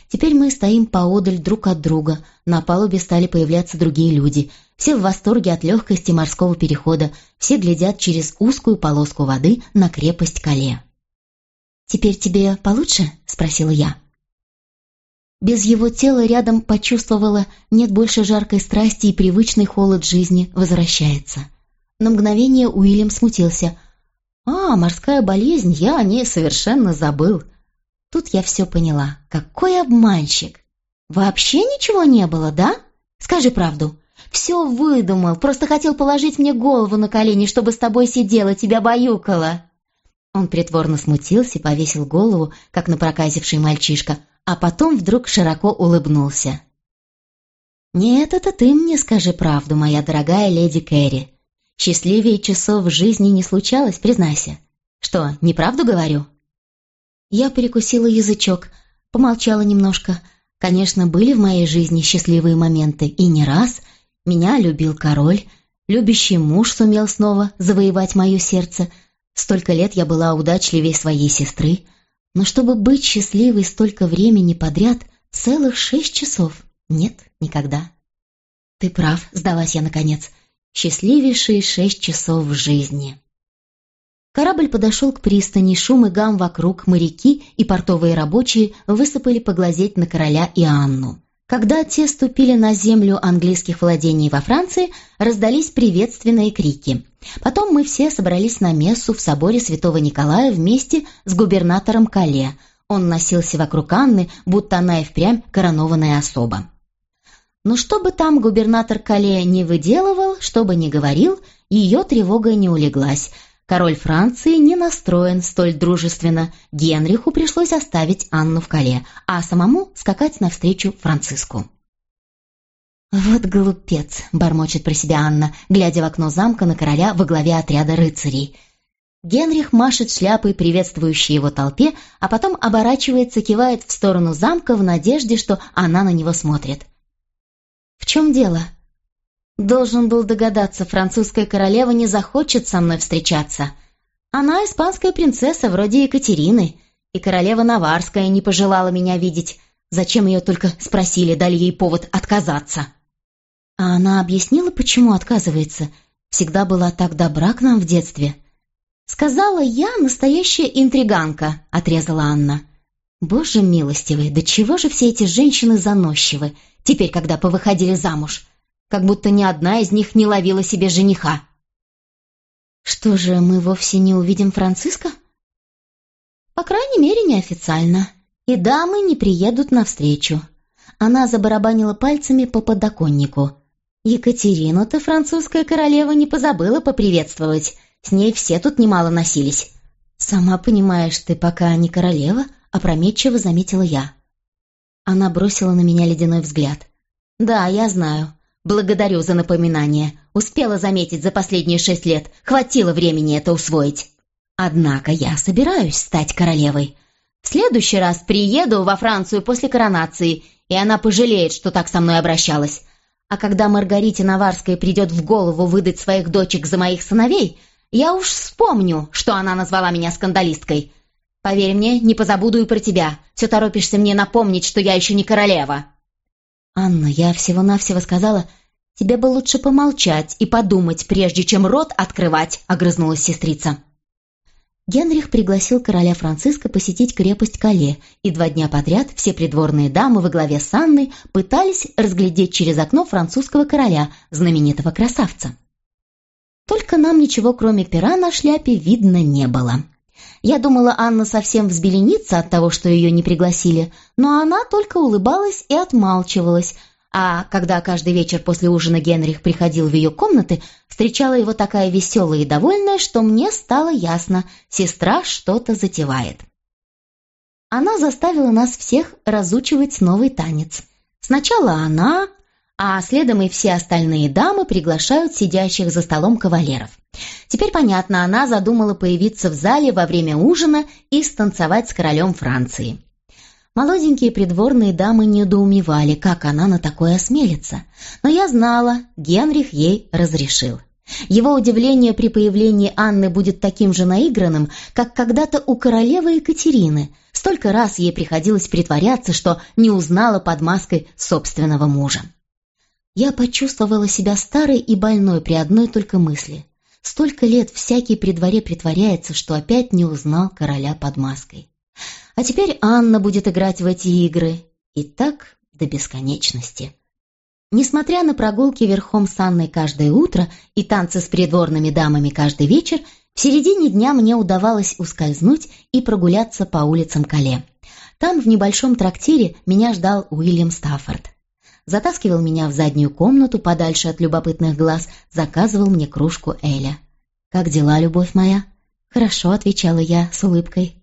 Теперь мы стоим поодаль друг от друга, на палубе стали появляться другие люди. Все в восторге от легкости морского перехода, все глядят через узкую полоску воды на крепость Кале. «Теперь тебе получше?» — спросила я. Без его тела рядом почувствовала, нет больше жаркой страсти и привычный холод жизни возвращается. На мгновение Уильям смутился. «А, морская болезнь, я о ней совершенно забыл». Тут я все поняла. Какой обманщик! Вообще ничего не было, да? Скажи правду. Все выдумал, просто хотел положить мне голову на колени, чтобы с тобой сидела, тебя баюкала. Он притворно смутился, повесил голову, как напроказивший мальчишка, а потом вдруг широко улыбнулся. «Нет, это ты мне скажи правду, моя дорогая леди Кэрри. Счастливее часов в жизни не случалось, признайся. Что, неправду говорю?» Я перекусила язычок, помолчала немножко. Конечно, были в моей жизни счастливые моменты, и не раз. Меня любил король, любящий муж сумел снова завоевать мое сердце. Столько лет я была удачливее своей сестры — но чтобы быть счастливой столько времени подряд, целых шесть часов, нет, никогда. Ты прав, сдалась я наконец. Счастливейшие шесть часов в жизни. Корабль подошел к пристани, шум и гам вокруг, моряки и портовые рабочие высыпали поглазеть на короля и Анну. Когда те ступили на землю английских владений во Франции, раздались приветственные крики. Потом мы все собрались на мессу в соборе святого Николая вместе с губернатором Кале. Он носился вокруг Анны, будто она и впрямь коронованная особа. Но что бы там губернатор Кале не выделывал, что бы ни говорил, ее тревога не улеглась – Король Франции не настроен столь дружественно. Генриху пришлось оставить Анну в Кале, а самому скакать навстречу Франциску. «Вот глупец», — бормочет про себя Анна, глядя в окно замка на короля во главе отряда рыцарей. Генрих машет шляпой, приветствующей его толпе, а потом оборачивается, кивает в сторону замка в надежде, что она на него смотрит. «В чем дело?» Должен был догадаться, французская королева не захочет со мной встречаться. Она испанская принцесса, вроде Екатерины, и королева Наварская не пожелала меня видеть. Зачем ее только спросили, дали ей повод отказаться. А она объяснила, почему отказывается. Всегда была так добра к нам в детстве. «Сказала я, настоящая интриганка», — отрезала Анна. «Боже милостивый, да чего же все эти женщины заносчивы, теперь, когда повыходили замуж? как будто ни одна из них не ловила себе жениха. «Что же, мы вовсе не увидим Франциска?» «По крайней мере, неофициально. И дамы не приедут навстречу». Она забарабанила пальцами по подоконнику. «Екатерину-то французская королева не позабыла поприветствовать. С ней все тут немало носились». «Сама понимаешь, ты пока не королева», — опрометчиво заметила я. Она бросила на меня ледяной взгляд. «Да, я знаю. Благодарю за напоминание. Успела заметить за последние шесть лет. Хватило времени это усвоить. Однако я собираюсь стать королевой. В следующий раз приеду во Францию после коронации, и она пожалеет, что так со мной обращалась. А когда Маргарите Наварской придет в голову выдать своих дочек за моих сыновей, я уж вспомню, что она назвала меня скандалисткой. Поверь мне, не позабуду и про тебя. Все торопишься мне напомнить, что я еще не королева». «Анна, я всего-навсего сказала, тебе бы лучше помолчать и подумать, прежде чем рот открывать», — огрызнулась сестрица. Генрих пригласил короля Франциска посетить крепость Кале, и два дня подряд все придворные дамы во главе с Анной пытались разглядеть через окно французского короля, знаменитого красавца. Только нам ничего, кроме пера на шляпе, видно не было. Я думала, Анна совсем взбеленится от того, что ее не пригласили, но она только улыбалась и отмалчивалась, а когда каждый вечер после ужина Генрих приходил в ее комнаты, встречала его такая веселая и довольная, что мне стало ясно, сестра что-то затевает. Она заставила нас всех разучивать новый танец. Сначала она, а следом и все остальные дамы приглашают сидящих за столом кавалеров. Теперь понятно, она задумала появиться в зале во время ужина и станцевать с королем Франции. Молоденькие придворные дамы недоумевали, как она на такое осмелится. Но я знала, Генрих ей разрешил. Его удивление при появлении Анны будет таким же наигранным, как когда-то у королевы Екатерины. Столько раз ей приходилось притворяться, что не узнала под маской собственного мужа. Я почувствовала себя старой и больной при одной только мысли. Столько лет всякий при дворе притворяется, что опять не узнал короля под маской. А теперь Анна будет играть в эти игры. И так до бесконечности. Несмотря на прогулки верхом с Анной каждое утро и танцы с придворными дамами каждый вечер, в середине дня мне удавалось ускользнуть и прогуляться по улицам Кале. Там, в небольшом трактире, меня ждал Уильям Стаффорд. Затаскивал меня в заднюю комнату, подальше от любопытных глаз, заказывал мне кружку Эля. «Как дела, любовь моя?» «Хорошо», — отвечала я с улыбкой.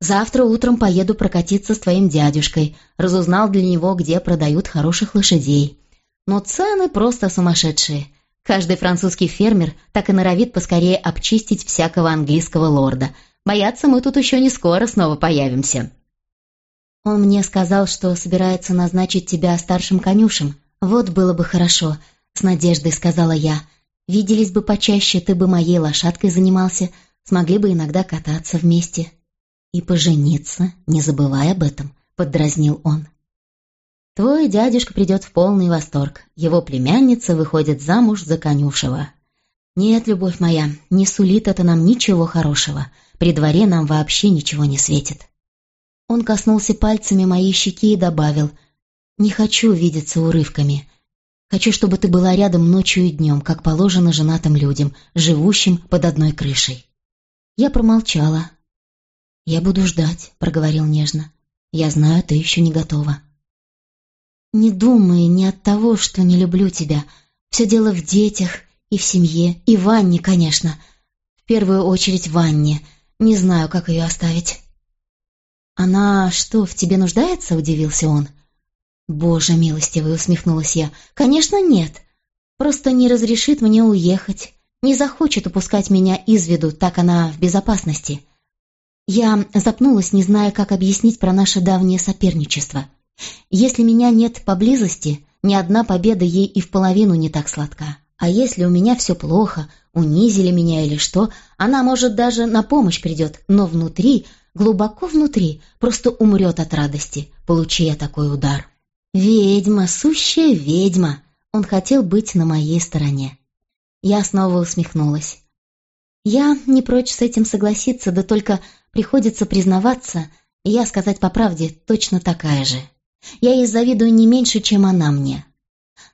Завтра утром поеду прокатиться с твоим дядюшкой. Разузнал для него, где продают хороших лошадей. Но цены просто сумасшедшие. Каждый французский фермер так и норовит поскорее обчистить всякого английского лорда. Боятся, мы тут еще не скоро снова появимся. Он мне сказал, что собирается назначить тебя старшим конюшем. Вот было бы хорошо, с надеждой сказала я. Виделись бы почаще, ты бы моей лошадкой занимался, смогли бы иногда кататься вместе. «И пожениться, не забывай об этом», — поддразнил он. «Твой дядюшка придет в полный восторг. Его племянница выходит замуж за конюшева». «Нет, любовь моя, не сулит это нам ничего хорошего. При дворе нам вообще ничего не светит». Он коснулся пальцами моей щеки и добавил, «Не хочу видеться урывками. Хочу, чтобы ты была рядом ночью и днем, как положено женатым людям, живущим под одной крышей». Я промолчала, «Я буду ждать», — проговорил нежно. «Я знаю, ты еще не готова». «Не думай не от того, что не люблю тебя. Все дело в детях и в семье, и в Ванне, конечно. В первую очередь в Ванне. Не знаю, как ее оставить». «Она что, в тебе нуждается?» — удивился он. «Боже милостивый!» — усмехнулась я. «Конечно, нет. Просто не разрешит мне уехать. Не захочет упускать меня из виду, так она в безопасности». Я запнулась, не зная, как объяснить про наше давнее соперничество. Если меня нет поблизости, ни одна победа ей и в половину не так сладка. А если у меня все плохо, унизили меня или что, она, может, даже на помощь придет, но внутри, глубоко внутри, просто умрет от радости, получая такой удар. «Ведьма, сущая ведьма!» Он хотел быть на моей стороне. Я снова усмехнулась. Я не прочь с этим согласиться, да только Приходится признаваться, и я, сказать по правде, точно такая же. Я ей завидую не меньше, чем она мне.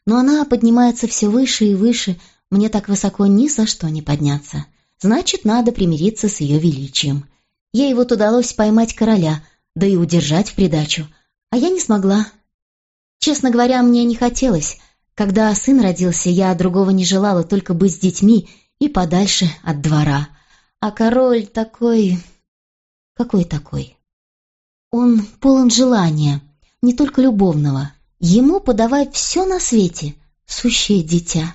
Но она поднимается все выше и выше, мне так высоко ни за что не подняться. Значит, надо примириться с ее величием. Ей вот удалось поймать короля, да и удержать в придачу. А я не смогла. Честно говоря, мне не хотелось. Когда сын родился, я другого не желала, только быть с детьми и подальше от двора. А король такой... Какой такой? Он полон желания, не только любовного. Ему подавай все на свете, сущее дитя.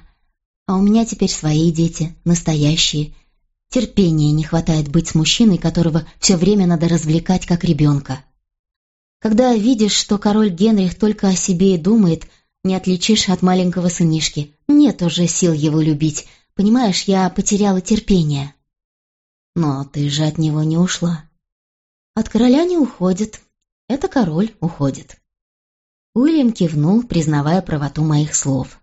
А у меня теперь свои дети, настоящие. Терпения не хватает быть с мужчиной, которого все время надо развлекать, как ребенка. Когда видишь, что король Генрих только о себе и думает, не отличишь от маленького сынишки. Нет уже сил его любить. Понимаешь, я потеряла терпение. Но ты же от него не ушла. От короля не уходит. Это король уходит. Уильям кивнул, признавая правоту моих слов.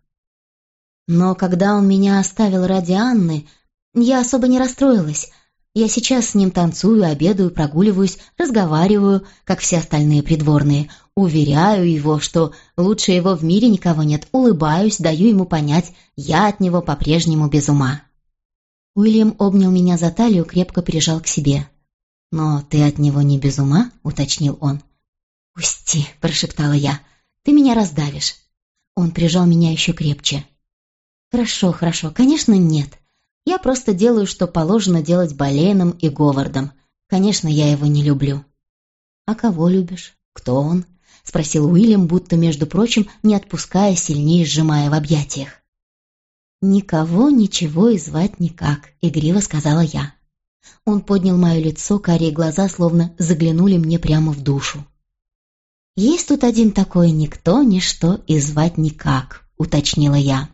Но когда он меня оставил ради Анны, я особо не расстроилась. Я сейчас с ним танцую, обедаю, прогуливаюсь, разговариваю, как все остальные придворные. Уверяю его, что лучше его в мире никого нет. Улыбаюсь, даю ему понять, я от него по-прежнему без ума. Уильям обнял меня за талию, крепко прижал к себе. «Но ты от него не без ума?» — уточнил он. «Пусти», — прошептала я, — «ты меня раздавишь». Он прижал меня еще крепче. «Хорошо, хорошо, конечно, нет. Я просто делаю, что положено делать Боленом и Говардом. Конечно, я его не люблю». «А кого любишь? Кто он?» — спросил Уильям, будто, между прочим, не отпуская, сильнее сжимая в объятиях. «Никого ничего и звать никак», — игриво сказала я. Он поднял мое лицо, карие глаза словно заглянули мне прямо в душу. «Есть тут один такой никто, ничто и звать никак», — уточнила я.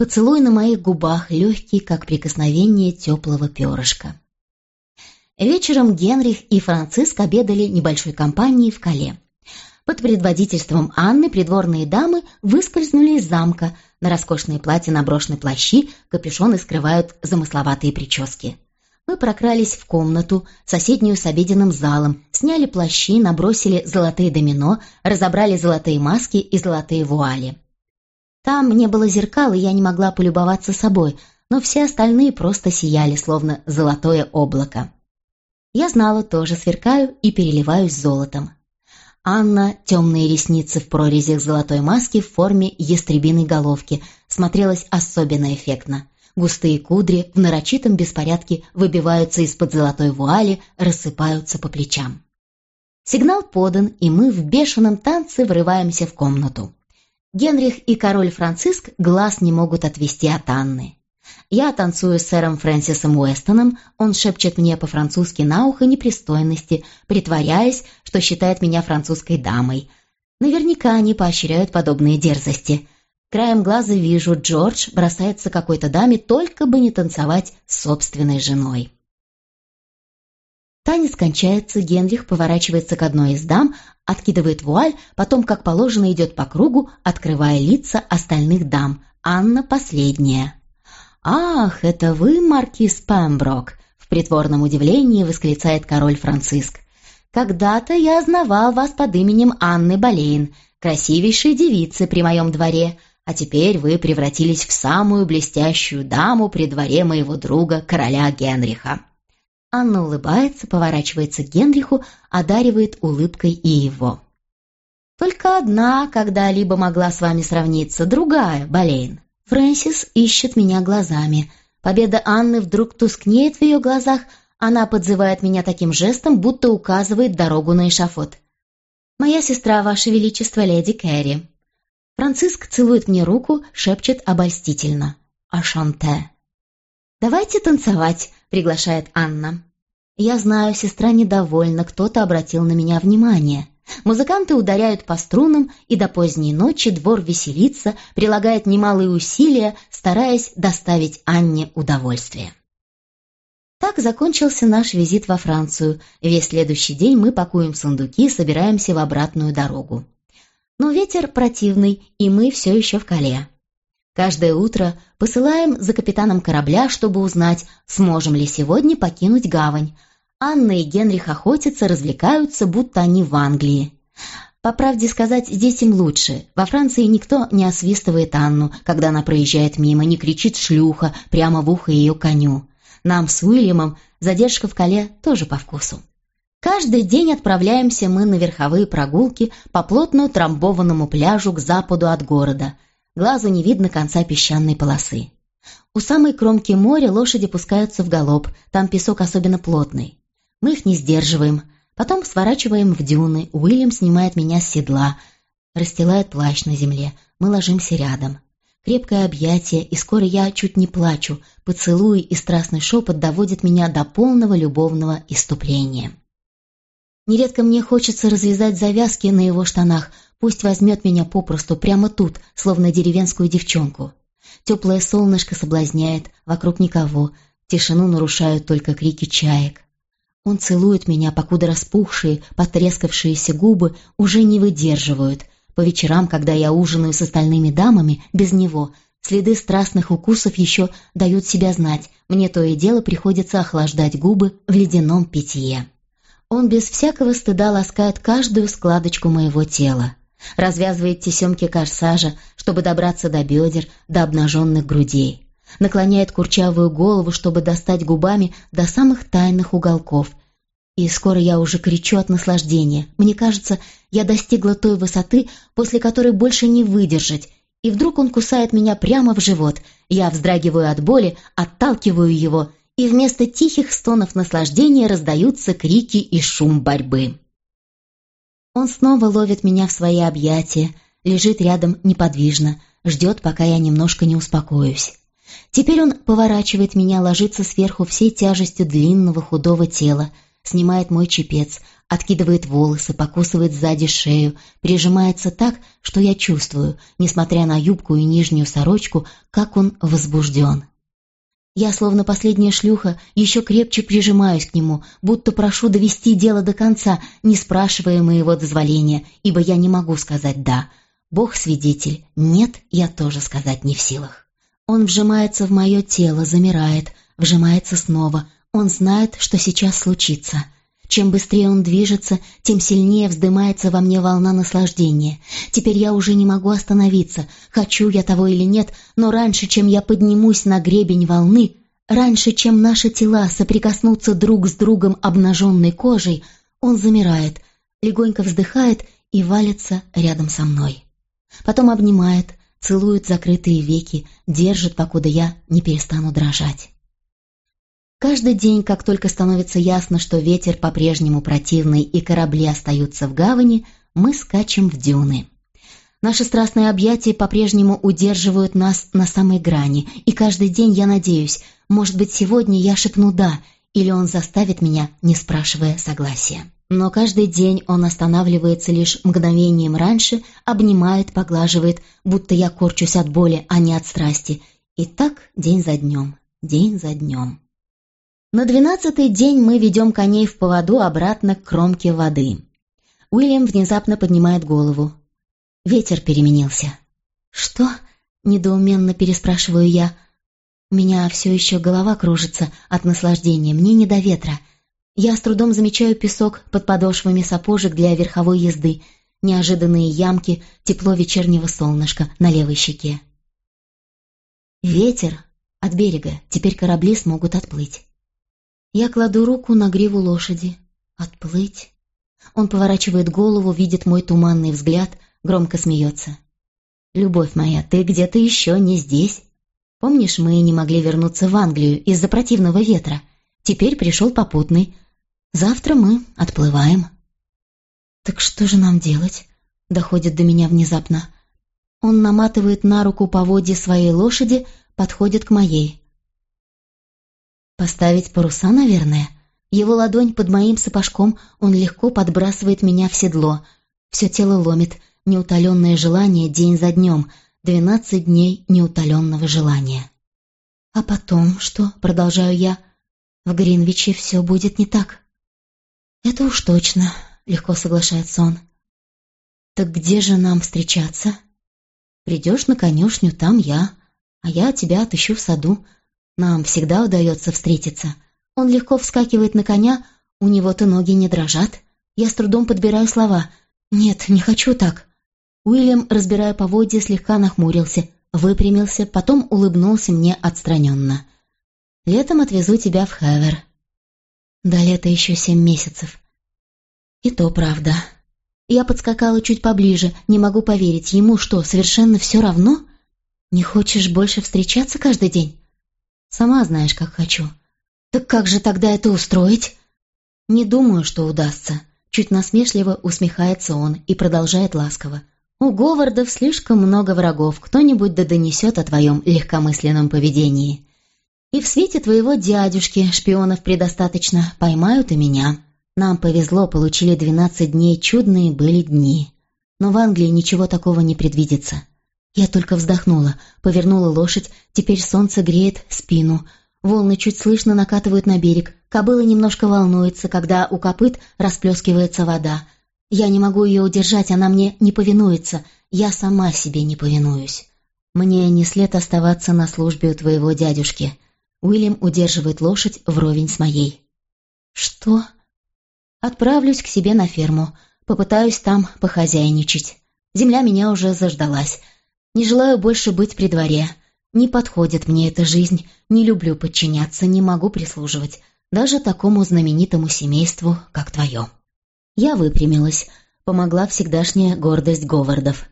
Поцелуй на моих губах, легкий, как прикосновение теплого перышка. Вечером Генрих и Франциск обедали небольшой компанией в Кале. Под предводительством Анны придворные дамы выскользнули из замка. На роскошные платья наброшены плащи, капюшоны скрывают замысловатые прически. Мы прокрались в комнату, соседнюю с обеденным залом, сняли плащи, набросили золотые домино, разобрали золотые маски и золотые вуали. Там не было зеркал, и я не могла полюбоваться собой, но все остальные просто сияли, словно золотое облако. Я знала, тоже сверкаю и переливаюсь золотом. Анна, темные ресницы в прорезях золотой маски в форме ястребиной головки, смотрелась особенно эффектно. Густые кудри в нарочитом беспорядке выбиваются из-под золотой вуали, рассыпаются по плечам. Сигнал подан, и мы в бешеном танце врываемся в комнату. Генрих и король Франциск глаз не могут отвести от Анны. Я танцую с сэром Фрэнсисом Уэстоном, он шепчет мне по-французски на ухо непристойности, притворяясь, что считает меня французской дамой. Наверняка они поощряют подобные дерзости. Краем глаза вижу, Джордж бросается какой-то даме, только бы не танцевать с собственной женой. Танец кончается, Генрих поворачивается к одной из дам, откидывает вуаль, потом, как положено, идет по кругу, открывая лица остальных дам. Анна последняя. «Ах, это вы, маркиз Пемброк!» — в притворном удивлении восклицает король Франциск. «Когда-то я знавал вас под именем Анны Болейн, красивейшей девицы при моем дворе, а теперь вы превратились в самую блестящую даму при дворе моего друга, короля Генриха». Анна улыбается, поворачивается к Генриху, одаривает улыбкой и его. «Только одна когда-либо могла с вами сравниться, другая, Болейн. Фрэнсис ищет меня глазами. Победа Анны вдруг тускнеет в ее глазах, она подзывает меня таким жестом, будто указывает дорогу на эшафот. «Моя сестра, Ваше Величество, леди Кэрри». Франциск целует мне руку, шепчет обольстительно. «Ашанте». «Давайте танцевать», — приглашает Анна. Я знаю, сестра недовольна, кто-то обратил на меня внимание. Музыканты ударяют по струнам, и до поздней ночи двор веселится, прилагает немалые усилия, стараясь доставить Анне удовольствие. Так закончился наш визит во Францию. Весь следующий день мы пакуем сундуки, собираемся в обратную дорогу. Но ветер противный, и мы все еще в Кале. Каждое утро посылаем за капитаном корабля, чтобы узнать, сможем ли сегодня покинуть гавань, Анна и Генрих охотятся, развлекаются, будто они в Англии. По правде сказать, здесь им лучше. Во Франции никто не освистывает Анну, когда она проезжает мимо, не кричит «шлюха» прямо в ухо ее коню. Нам с Уильямом задержка в Кале тоже по вкусу. Каждый день отправляемся мы на верховые прогулки по плотно трамбованному пляжу к западу от города. Глазу не видно конца песчаной полосы. У самой кромки моря лошади пускаются в галоп, там песок особенно плотный. Мы их не сдерживаем. Потом сворачиваем в дюны. Уильям снимает меня с седла, расстилает плащ на земле. Мы ложимся рядом. Крепкое объятие, и скоро я чуть не плачу. Поцелуй и страстный шепот доводят меня до полного любовного иступления. Нередко мне хочется развязать завязки на его штанах, пусть возьмет меня попросту прямо тут, словно деревенскую девчонку. Теплое солнышко соблазняет, вокруг никого, тишину нарушают только крики чаек. Он целует меня, покуда распухшие, потрескавшиеся губы уже не выдерживают. По вечерам, когда я ужинаю с остальными дамами, без него, следы страстных укусов еще дают себя знать. Мне то и дело приходится охлаждать губы в ледяном питье. Он без всякого стыда ласкает каждую складочку моего тела. Развязывает тесемки корсажа, чтобы добраться до бедер, до обнаженных грудей наклоняет курчавую голову, чтобы достать губами до самых тайных уголков. И скоро я уже кричу от наслаждения. Мне кажется, я достигла той высоты, после которой больше не выдержать, и вдруг он кусает меня прямо в живот. Я вздрагиваю от боли, отталкиваю его, и вместо тихих стонов наслаждения раздаются крики и шум борьбы. Он снова ловит меня в свои объятия, лежит рядом неподвижно, ждет, пока я немножко не успокоюсь. Теперь он поворачивает меня, ложится сверху всей тяжестью длинного худого тела, снимает мой чепец, откидывает волосы, покусывает сзади шею, прижимается так, что я чувствую, несмотря на юбку и нижнюю сорочку, как он возбужден. Я, словно последняя шлюха, еще крепче прижимаюсь к нему, будто прошу довести дело до конца, не спрашивая моего дозволения, ибо я не могу сказать «да». Бог свидетель, нет, я тоже сказать не в силах. Он вжимается в мое тело, замирает, вжимается снова. Он знает, что сейчас случится. Чем быстрее он движется, тем сильнее вздымается во мне волна наслаждения. Теперь я уже не могу остановиться, хочу я того или нет, но раньше, чем я поднимусь на гребень волны, раньше, чем наши тела соприкоснутся друг с другом обнаженной кожей, он замирает, легонько вздыхает и валится рядом со мной. Потом обнимает, целует закрытые веки, держит, покуда я не перестану дрожать. Каждый день, как только становится ясно, что ветер по-прежнему противный и корабли остаются в гавани, мы скачем в дюны. Наши страстные объятия по-прежнему удерживают нас на самой грани, и каждый день я надеюсь, может быть, сегодня я шепну «да», или он заставит меня, не спрашивая согласия. Но каждый день он останавливается лишь мгновением раньше, обнимает, поглаживает, будто я корчусь от боли, а не от страсти. И так день за днем, день за днем. На двенадцатый день мы ведем коней в поводу обратно к кромке воды. Уильям внезапно поднимает голову. Ветер переменился. «Что?» — недоуменно переспрашиваю я. У меня все еще голова кружится от наслаждения, мне не до ветра — я с трудом замечаю песок под подошвами сапожек для верховой езды, неожиданные ямки, тепло вечернего солнышка на левой щеке. Ветер от берега, теперь корабли смогут отплыть. Я кладу руку на гриву лошади. Отплыть? Он поворачивает голову, видит мой туманный взгляд, громко смеется. «Любовь моя, ты где-то еще не здесь. Помнишь, мы не могли вернуться в Англию из-за противного ветра? Теперь пришел попутный, Завтра мы отплываем». «Так что же нам делать?» — доходит до меня внезапно. Он наматывает на руку поводья своей лошади, подходит к моей. «Поставить паруса, наверное?» Его ладонь под моим сапожком, он легко подбрасывает меня в седло. Все тело ломит, неутоленное желание день за днем, двенадцать дней неутоленного желания. «А потом что?» — продолжаю я. «В Гринвиче все будет не так». «Это уж точно», — легко соглашается он. «Так где же нам встречаться?» «Придешь на конюшню, там я, а я тебя отыщу в саду. Нам всегда удается встретиться». Он легко вскакивает на коня, у него-то ноги не дрожат. Я с трудом подбираю слова. «Нет, не хочу так». Уильям, разбирая поводья, слегка нахмурился, выпрямился, потом улыбнулся мне отстраненно. «Летом отвезу тебя в Хевер. До лета еще семь месяцев. И то правда. Я подскакала чуть поближе, не могу поверить. Ему что, совершенно все равно? Не хочешь больше встречаться каждый день? Сама знаешь, как хочу. Так как же тогда это устроить? Не думаю, что удастся. Чуть насмешливо усмехается он и продолжает ласково. У Говардов слишком много врагов, кто-нибудь да донесет о твоем легкомысленном поведении. И в свете твоего дядюшки шпионов предостаточно, поймают и меня. Нам повезло, получили двенадцать дней, чудные были дни. Но в Англии ничего такого не предвидится. Я только вздохнула, повернула лошадь, теперь солнце греет спину. Волны чуть слышно накатывают на берег, кобыла немножко волнуется, когда у копыт расплескивается вода. Я не могу ее удержать, она мне не повинуется, я сама себе не повинуюсь. Мне не след оставаться на службе у твоего дядюшки. Уильям удерживает лошадь вровень с моей. «Что?» «Отправлюсь к себе на ферму. Попытаюсь там похозяйничать. Земля меня уже заждалась. Не желаю больше быть при дворе. Не подходит мне эта жизнь. Не люблю подчиняться, не могу прислуживать. Даже такому знаменитому семейству, как твое». Я выпрямилась. Помогла всегдашняя гордость Говардов.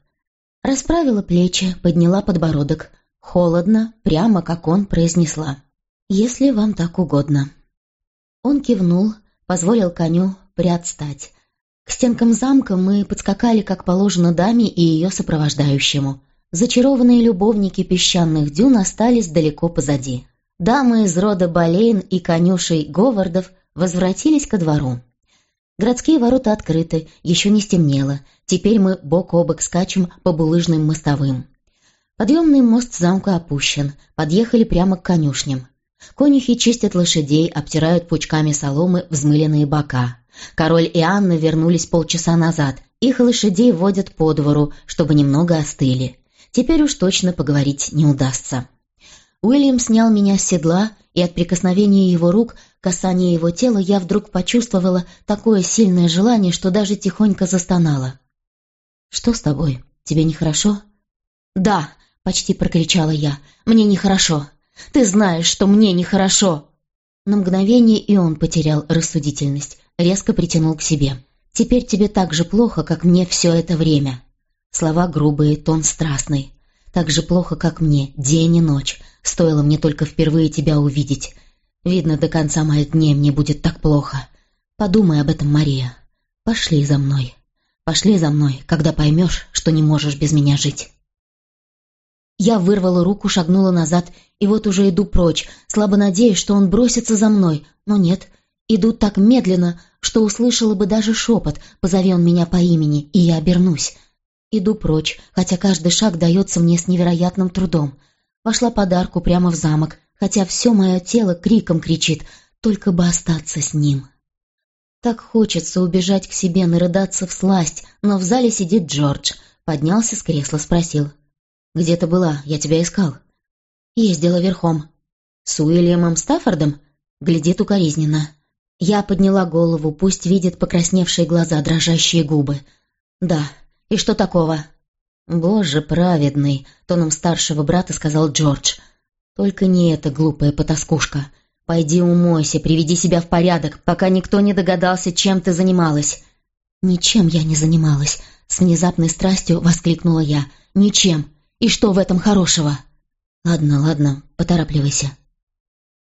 Расправила плечи, подняла подбородок. Холодно, прямо как он произнесла если вам так угодно». Он кивнул, позволил коню приотстать. К стенкам замка мы подскакали, как положено даме и ее сопровождающему. Зачарованные любовники песчаных дюн остались далеко позади. Дамы из рода Болейн и конюшей Говардов возвратились ко двору. Городские ворота открыты, еще не стемнело. Теперь мы бок о бок скачем по булыжным мостовым. Подъемный мост замка опущен. Подъехали прямо к конюшням. Конюхи чистят лошадей, обтирают пучками соломы взмыленные бока. Король и Анна вернулись полчаса назад. Их лошадей водят по двору, чтобы немного остыли. Теперь уж точно поговорить не удастся. Уильям снял меня с седла, и от прикосновения его рук, касания его тела, я вдруг почувствовала такое сильное желание, что даже тихонько застонала. «Что с тобой? Тебе нехорошо?» «Да», — почти прокричала я, — «мне нехорошо. Ты знаешь, что мне нехорошо!» На мгновение и он потерял рассудительность, резко притянул к себе. «Теперь тебе так же плохо, как мне все это время». Слова грубые, тон страстный. «Так же плохо, как мне, день и ночь. Стоило мне только впервые тебя увидеть. Видно, до конца моих дней мне будет так плохо. Подумай об этом, Мария. Пошли за мной. Пошли за мной, когда поймешь, что не можешь без меня жить». Я вырвала руку, шагнула назад, и вот уже иду прочь, слабо надеясь, что он бросится за мной. Но нет, иду так медленно, что услышала бы даже шепот, позови он меня по имени, и я обернусь. Иду прочь, хотя каждый шаг дается мне с невероятным трудом. Вошла подарку прямо в замок, хотя все мое тело криком кричит, только бы остаться с ним. Так хочется убежать к себе, нарыдаться в сласть, но в зале сидит Джордж. Поднялся с кресла, спросил. «Где ты была? Я тебя искал». «Ездила верхом». «С Уильямом Стаффордом?» Глядит укоризненно. Я подняла голову, пусть видит покрасневшие глаза, дрожащие губы. «Да. И что такого?» «Боже праведный!» — тоном старшего брата сказал Джордж. «Только не эта глупая потаскушка. Пойди умойся, приведи себя в порядок, пока никто не догадался, чем ты занималась». «Ничем я не занималась», — с внезапной страстью воскликнула я. «Ничем. И что в этом хорошего? Ладно, ладно, поторапливайся.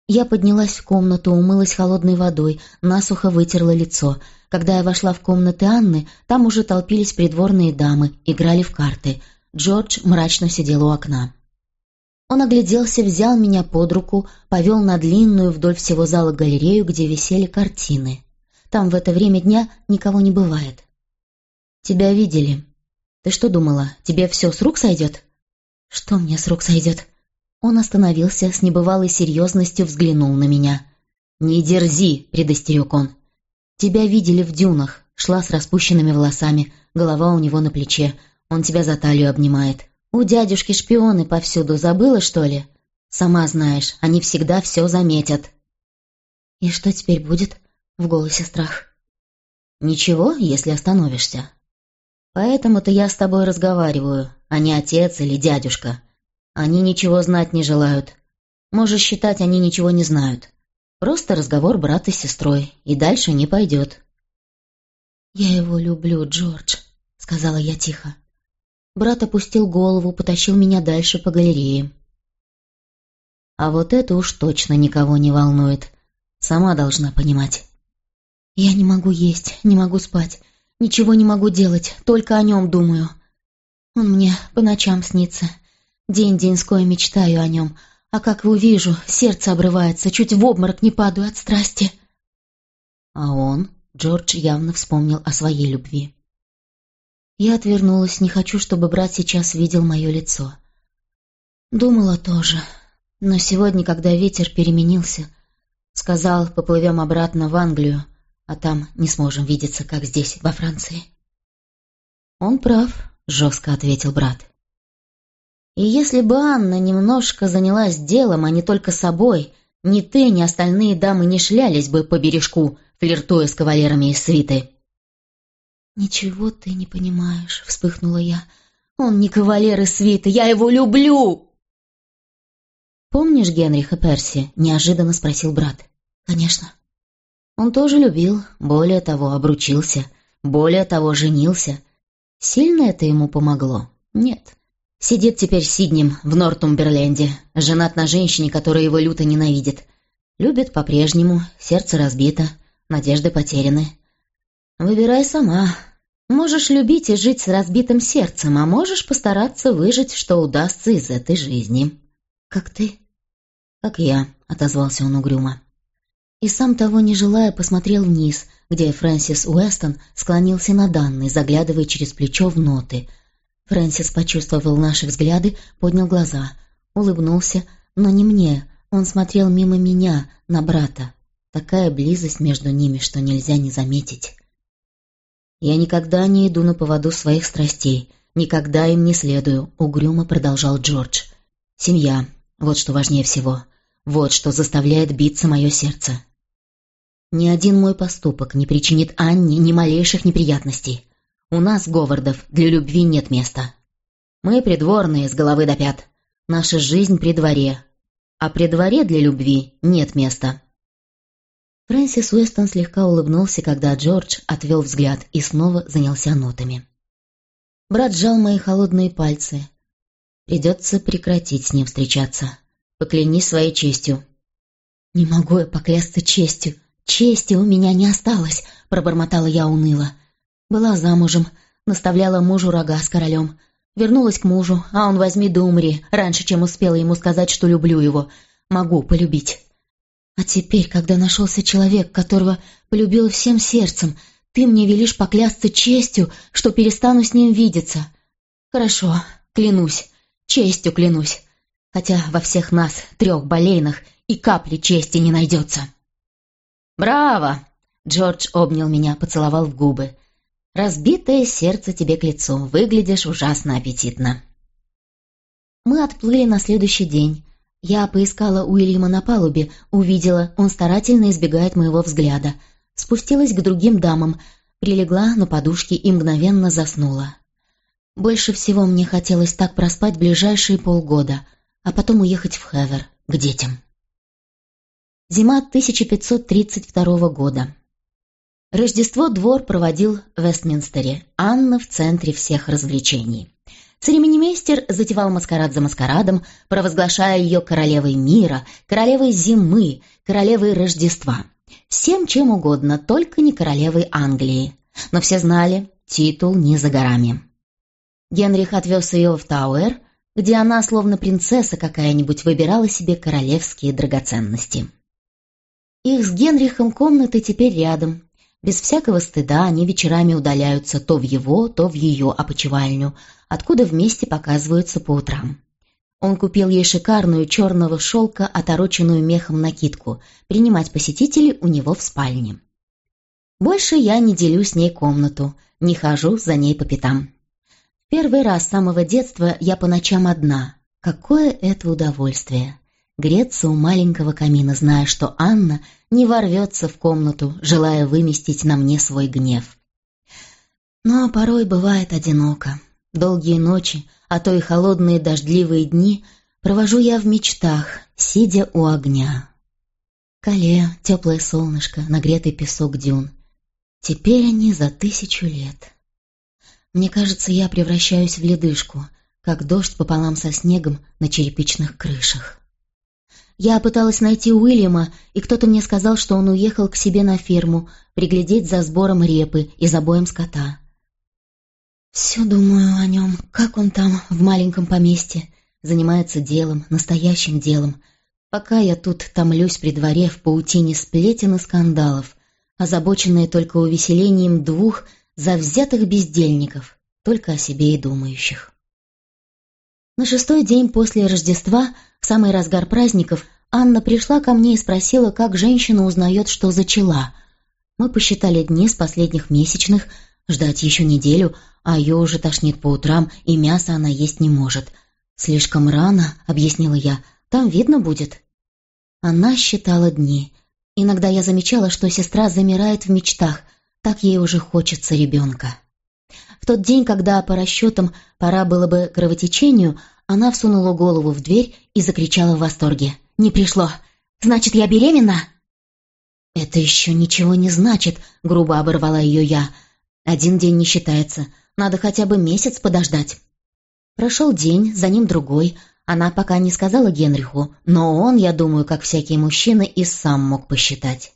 Я поднялась в комнату, умылась холодной водой, насухо вытерла лицо. Когда я вошла в комнаты Анны, там уже толпились придворные дамы, играли в карты. Джордж мрачно сидел у окна. Он огляделся, взял меня под руку, повел на длинную вдоль всего зала галерею, где висели картины. Там в это время дня никого не бывает. «Тебя видели. Ты что думала, тебе все с рук сойдет?» Что мне с рук сойдет? Он остановился, с небывалой серьезностью взглянул на меня. «Не дерзи!» — предостерег он. «Тебя видели в дюнах. Шла с распущенными волосами, голова у него на плече. Он тебя за талию обнимает. У дядюшки шпионы повсюду. Забыла, что ли? Сама знаешь, они всегда все заметят». «И что теперь будет?» — в голосе страх. «Ничего, если остановишься. Поэтому-то я с тобой разговариваю, а не отец или дядюшка. Они ничего знать не желают. Можешь считать, они ничего не знают. Просто разговор брата с сестрой, и дальше не пойдет. «Я его люблю, Джордж», — сказала я тихо. Брат опустил голову, потащил меня дальше по галерее. А вот это уж точно никого не волнует. Сама должна понимать. Я не могу есть, не могу спать. Ничего не могу делать, только о нем думаю. Он мне по ночам снится. День-деньской мечтаю о нем, а как увижу, сердце обрывается, чуть в обморок не падаю от страсти. А он, Джордж явно вспомнил о своей любви. Я отвернулась, не хочу, чтобы брат сейчас видел мое лицо. Думала тоже, но сегодня, когда ветер переменился, сказал, поплывем обратно в Англию, а там не сможем видеться, как здесь, во Франции». «Он прав», — жестко ответил брат. «И если бы Анна немножко занялась делом, а не только собой, ни ты, ни остальные дамы не шлялись бы по бережку, флиртуя с кавалерами из свиты». «Ничего ты не понимаешь», — вспыхнула я. «Он не кавалер из свиты, я его люблю!» «Помнишь Генриха Перси?» — неожиданно спросил брат. «Конечно». Он тоже любил, более того, обручился, более того, женился. Сильно это ему помогло? Нет. Сидит теперь Сиднем в Нортумберленде, женат на женщине, которая его люто ненавидит. Любит по-прежнему, сердце разбито, надежды потеряны. «Выбирай сама. Можешь любить и жить с разбитым сердцем, а можешь постараться выжить, что удастся из этой жизни». «Как ты?» «Как я», — отозвался он угрюмо. И сам того не желая, посмотрел вниз, где Фрэнсис Уэстон склонился над Анной, заглядывая через плечо в ноты. Фрэнсис почувствовал наши взгляды, поднял глаза, улыбнулся, но не мне, он смотрел мимо меня, на брата. Такая близость между ними, что нельзя не заметить. «Я никогда не иду на поводу своих страстей, никогда им не следую», — угрюмо продолжал Джордж. «Семья — вот что важнее всего. Вот что заставляет биться мое сердце. Ни один мой поступок не причинит Анне ни малейших неприятностей. У нас, Говардов, для любви нет места. Мы придворные с головы до пят. Наша жизнь при дворе. А при дворе для любви нет места. Фрэнсис Уэстон слегка улыбнулся, когда Джордж отвел взгляд и снова занялся нотами. Брат сжал мои холодные пальцы. Придется прекратить с ним встречаться. Поклянись своей честью». «Не могу я поклясться честью. Чести у меня не осталось», — пробормотала я уныло. Была замужем, наставляла мужу рога с королем. Вернулась к мужу, а он возьми да умри, раньше, чем успела ему сказать, что люблю его. Могу полюбить. А теперь, когда нашелся человек, которого полюбила всем сердцем, ты мне велишь поклясться честью, что перестану с ним видеться. Хорошо, клянусь, честью клянусь хотя во всех нас, трех болейнах, и капли чести не найдется. «Браво!» — Джордж обнял меня, поцеловал в губы. «Разбитое сердце тебе к лицу, выглядишь ужасно аппетитно». Мы отплыли на следующий день. Я поискала Уильяма на палубе, увидела, он старательно избегает моего взгляда. Спустилась к другим дамам, прилегла на подушке и мгновенно заснула. Больше всего мне хотелось так проспать ближайшие полгода — а потом уехать в Хевер, к детям. Зима 1532 года. Рождество двор проводил в Вестминстере, Анна в центре всех развлечений. Церемонимейстер затевал маскарад за маскарадом, провозглашая ее королевой мира, королевой зимы, королевой Рождества. Всем чем угодно, только не королевой Англии. Но все знали, титул не за горами. Генрих отвез ее в Тауэр, где она, словно принцесса какая-нибудь, выбирала себе королевские драгоценности. Их с Генрихом комнаты теперь рядом. Без всякого стыда они вечерами удаляются то в его, то в ее опочивальню, откуда вместе показываются по утрам. Он купил ей шикарную черного шелка, отороченную мехом накидку, принимать посетителей у него в спальне. Больше я не делю с ней комнату, не хожу за ней по пятам. Первый раз с самого детства я по ночам одна. Какое это удовольствие! Греться у маленького камина, зная, что Анна не ворвется в комнату, желая выместить на мне свой гнев. Но порой бывает одиноко. Долгие ночи, а то и холодные дождливые дни провожу я в мечтах, сидя у огня. Кале, теплое солнышко, нагретый песок дюн. Теперь они за тысячу лет. Мне кажется, я превращаюсь в ледышку, как дождь пополам со снегом на черепичных крышах. Я пыталась найти Уильяма, и кто-то мне сказал, что он уехал к себе на ферму приглядеть за сбором репы и забоем скота. Все думаю о нем, как он там, в маленьком поместье, занимается делом, настоящим делом, пока я тут томлюсь при дворе в паутине сплетен и скандалов, озабоченная только увеселением двух завзятых бездельников, только о себе и думающих. На шестой день после Рождества, в самый разгар праздников, Анна пришла ко мне и спросила, как женщина узнает, что зачала. Мы посчитали дни с последних месячных, ждать еще неделю, а ее уже тошнит по утрам, и мясо она есть не может. «Слишком рано», — объяснила я, — «там видно будет». Она считала дни. Иногда я замечала, что сестра замирает в мечтах, так ей уже хочется ребенка. В тот день, когда по расчетам пора было бы кровотечению, она всунула голову в дверь и закричала в восторге. «Не пришло! Значит, я беременна?» «Это еще ничего не значит», — грубо оборвала ее я. «Один день не считается. Надо хотя бы месяц подождать». Прошел день, за ним другой. Она пока не сказала Генриху, но он, я думаю, как всякий мужчина, и сам мог посчитать.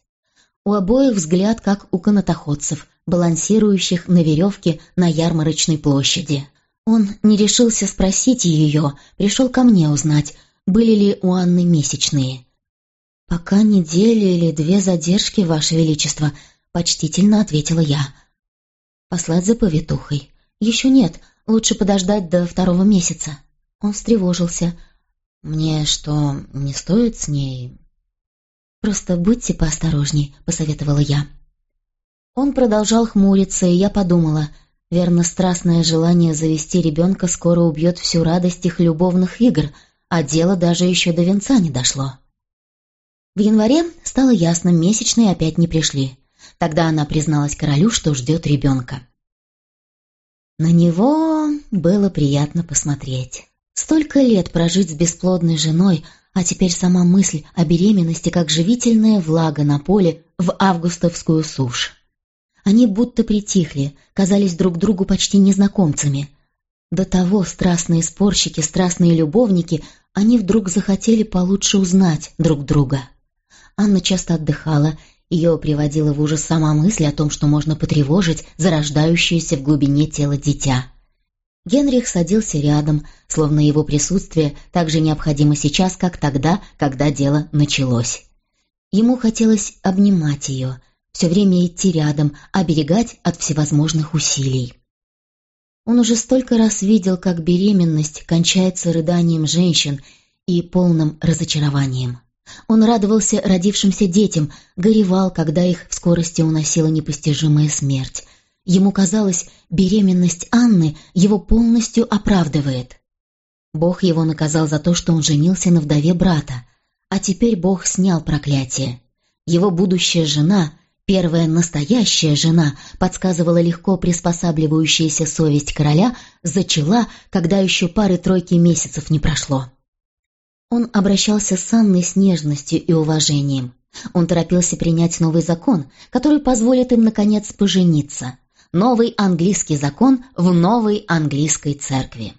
У обоих взгляд, как у канатоходцев, балансирующих на веревке на ярмарочной площади. Он не решился спросить ее, пришел ко мне узнать, были ли у Анны месячные. «Пока неделя или две задержки, Ваше Величество», — почтительно ответила я. «Послать за повитухой?» «Еще нет, лучше подождать до второго месяца». Он встревожился. «Мне что, не стоит с ней?» «Просто будьте поосторожней», — посоветовала я. Он продолжал хмуриться, и я подумала, верно, страстное желание завести ребенка скоро убьет всю радость их любовных игр, а дело даже еще до венца не дошло. В январе стало ясно, месячные опять не пришли. Тогда она призналась королю, что ждет ребенка. На него было приятно посмотреть. Столько лет прожить с бесплодной женой, а теперь сама мысль о беременности как живительная влага на поле в августовскую сушь. Они будто притихли, казались друг другу почти незнакомцами. До того страстные спорщики, страстные любовники, они вдруг захотели получше узнать друг друга. Анна часто отдыхала, ее приводила в ужас сама мысль о том, что можно потревожить зарождающееся в глубине тела дитя. Генрих садился рядом, словно его присутствие так же необходимо сейчас, как тогда, когда дело началось. Ему хотелось обнимать ее, все время идти рядом, оберегать от всевозможных усилий. Он уже столько раз видел, как беременность кончается рыданием женщин и полным разочарованием. Он радовался родившимся детям, горевал, когда их в скорости уносила непостижимая смерть. Ему казалось, беременность Анны его полностью оправдывает. Бог его наказал за то, что он женился на вдове брата, а теперь Бог снял проклятие. Его будущая жена, первая настоящая жена, подсказывала легко приспосабливающаяся совесть короля, зачала, когда еще пары-тройки месяцев не прошло. Он обращался с Анной с нежностью и уважением. Он торопился принять новый закон, который позволит им, наконец, пожениться. Новый английский закон в новой английской церкви.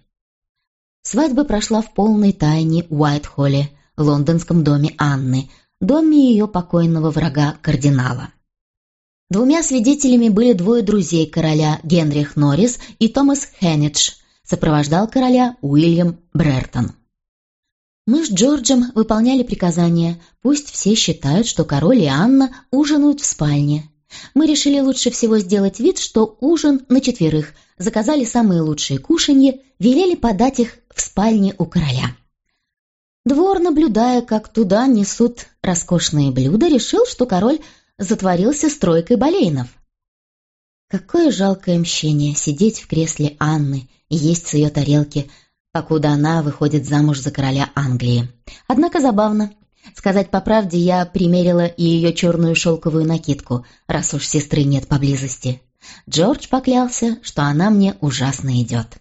Свадьба прошла в полной тайне Уайт-Холле, лондонском доме Анны, доме ее покойного врага кардинала. Двумя свидетелями были двое друзей короля Генрих Норрис и Томас Хеннидж, сопровождал короля Уильям Брертон. Мы с Джорджем выполняли приказания. Пусть все считают, что король и Анна ужинают в спальне. Мы решили лучше всего сделать вид, что ужин на четверых. Заказали самые лучшие кушанья, велели подать их в спальне у короля. Двор, наблюдая, как туда несут роскошные блюда, решил, что король затворился стройкой болейнов. Какое жалкое мщение сидеть в кресле Анны и есть с ее тарелки – покуда она выходит замуж за короля Англии. Однако забавно. Сказать по правде, я примерила и ее черную шелковую накидку, раз уж сестры нет поблизости. Джордж поклялся, что она мне ужасно идет.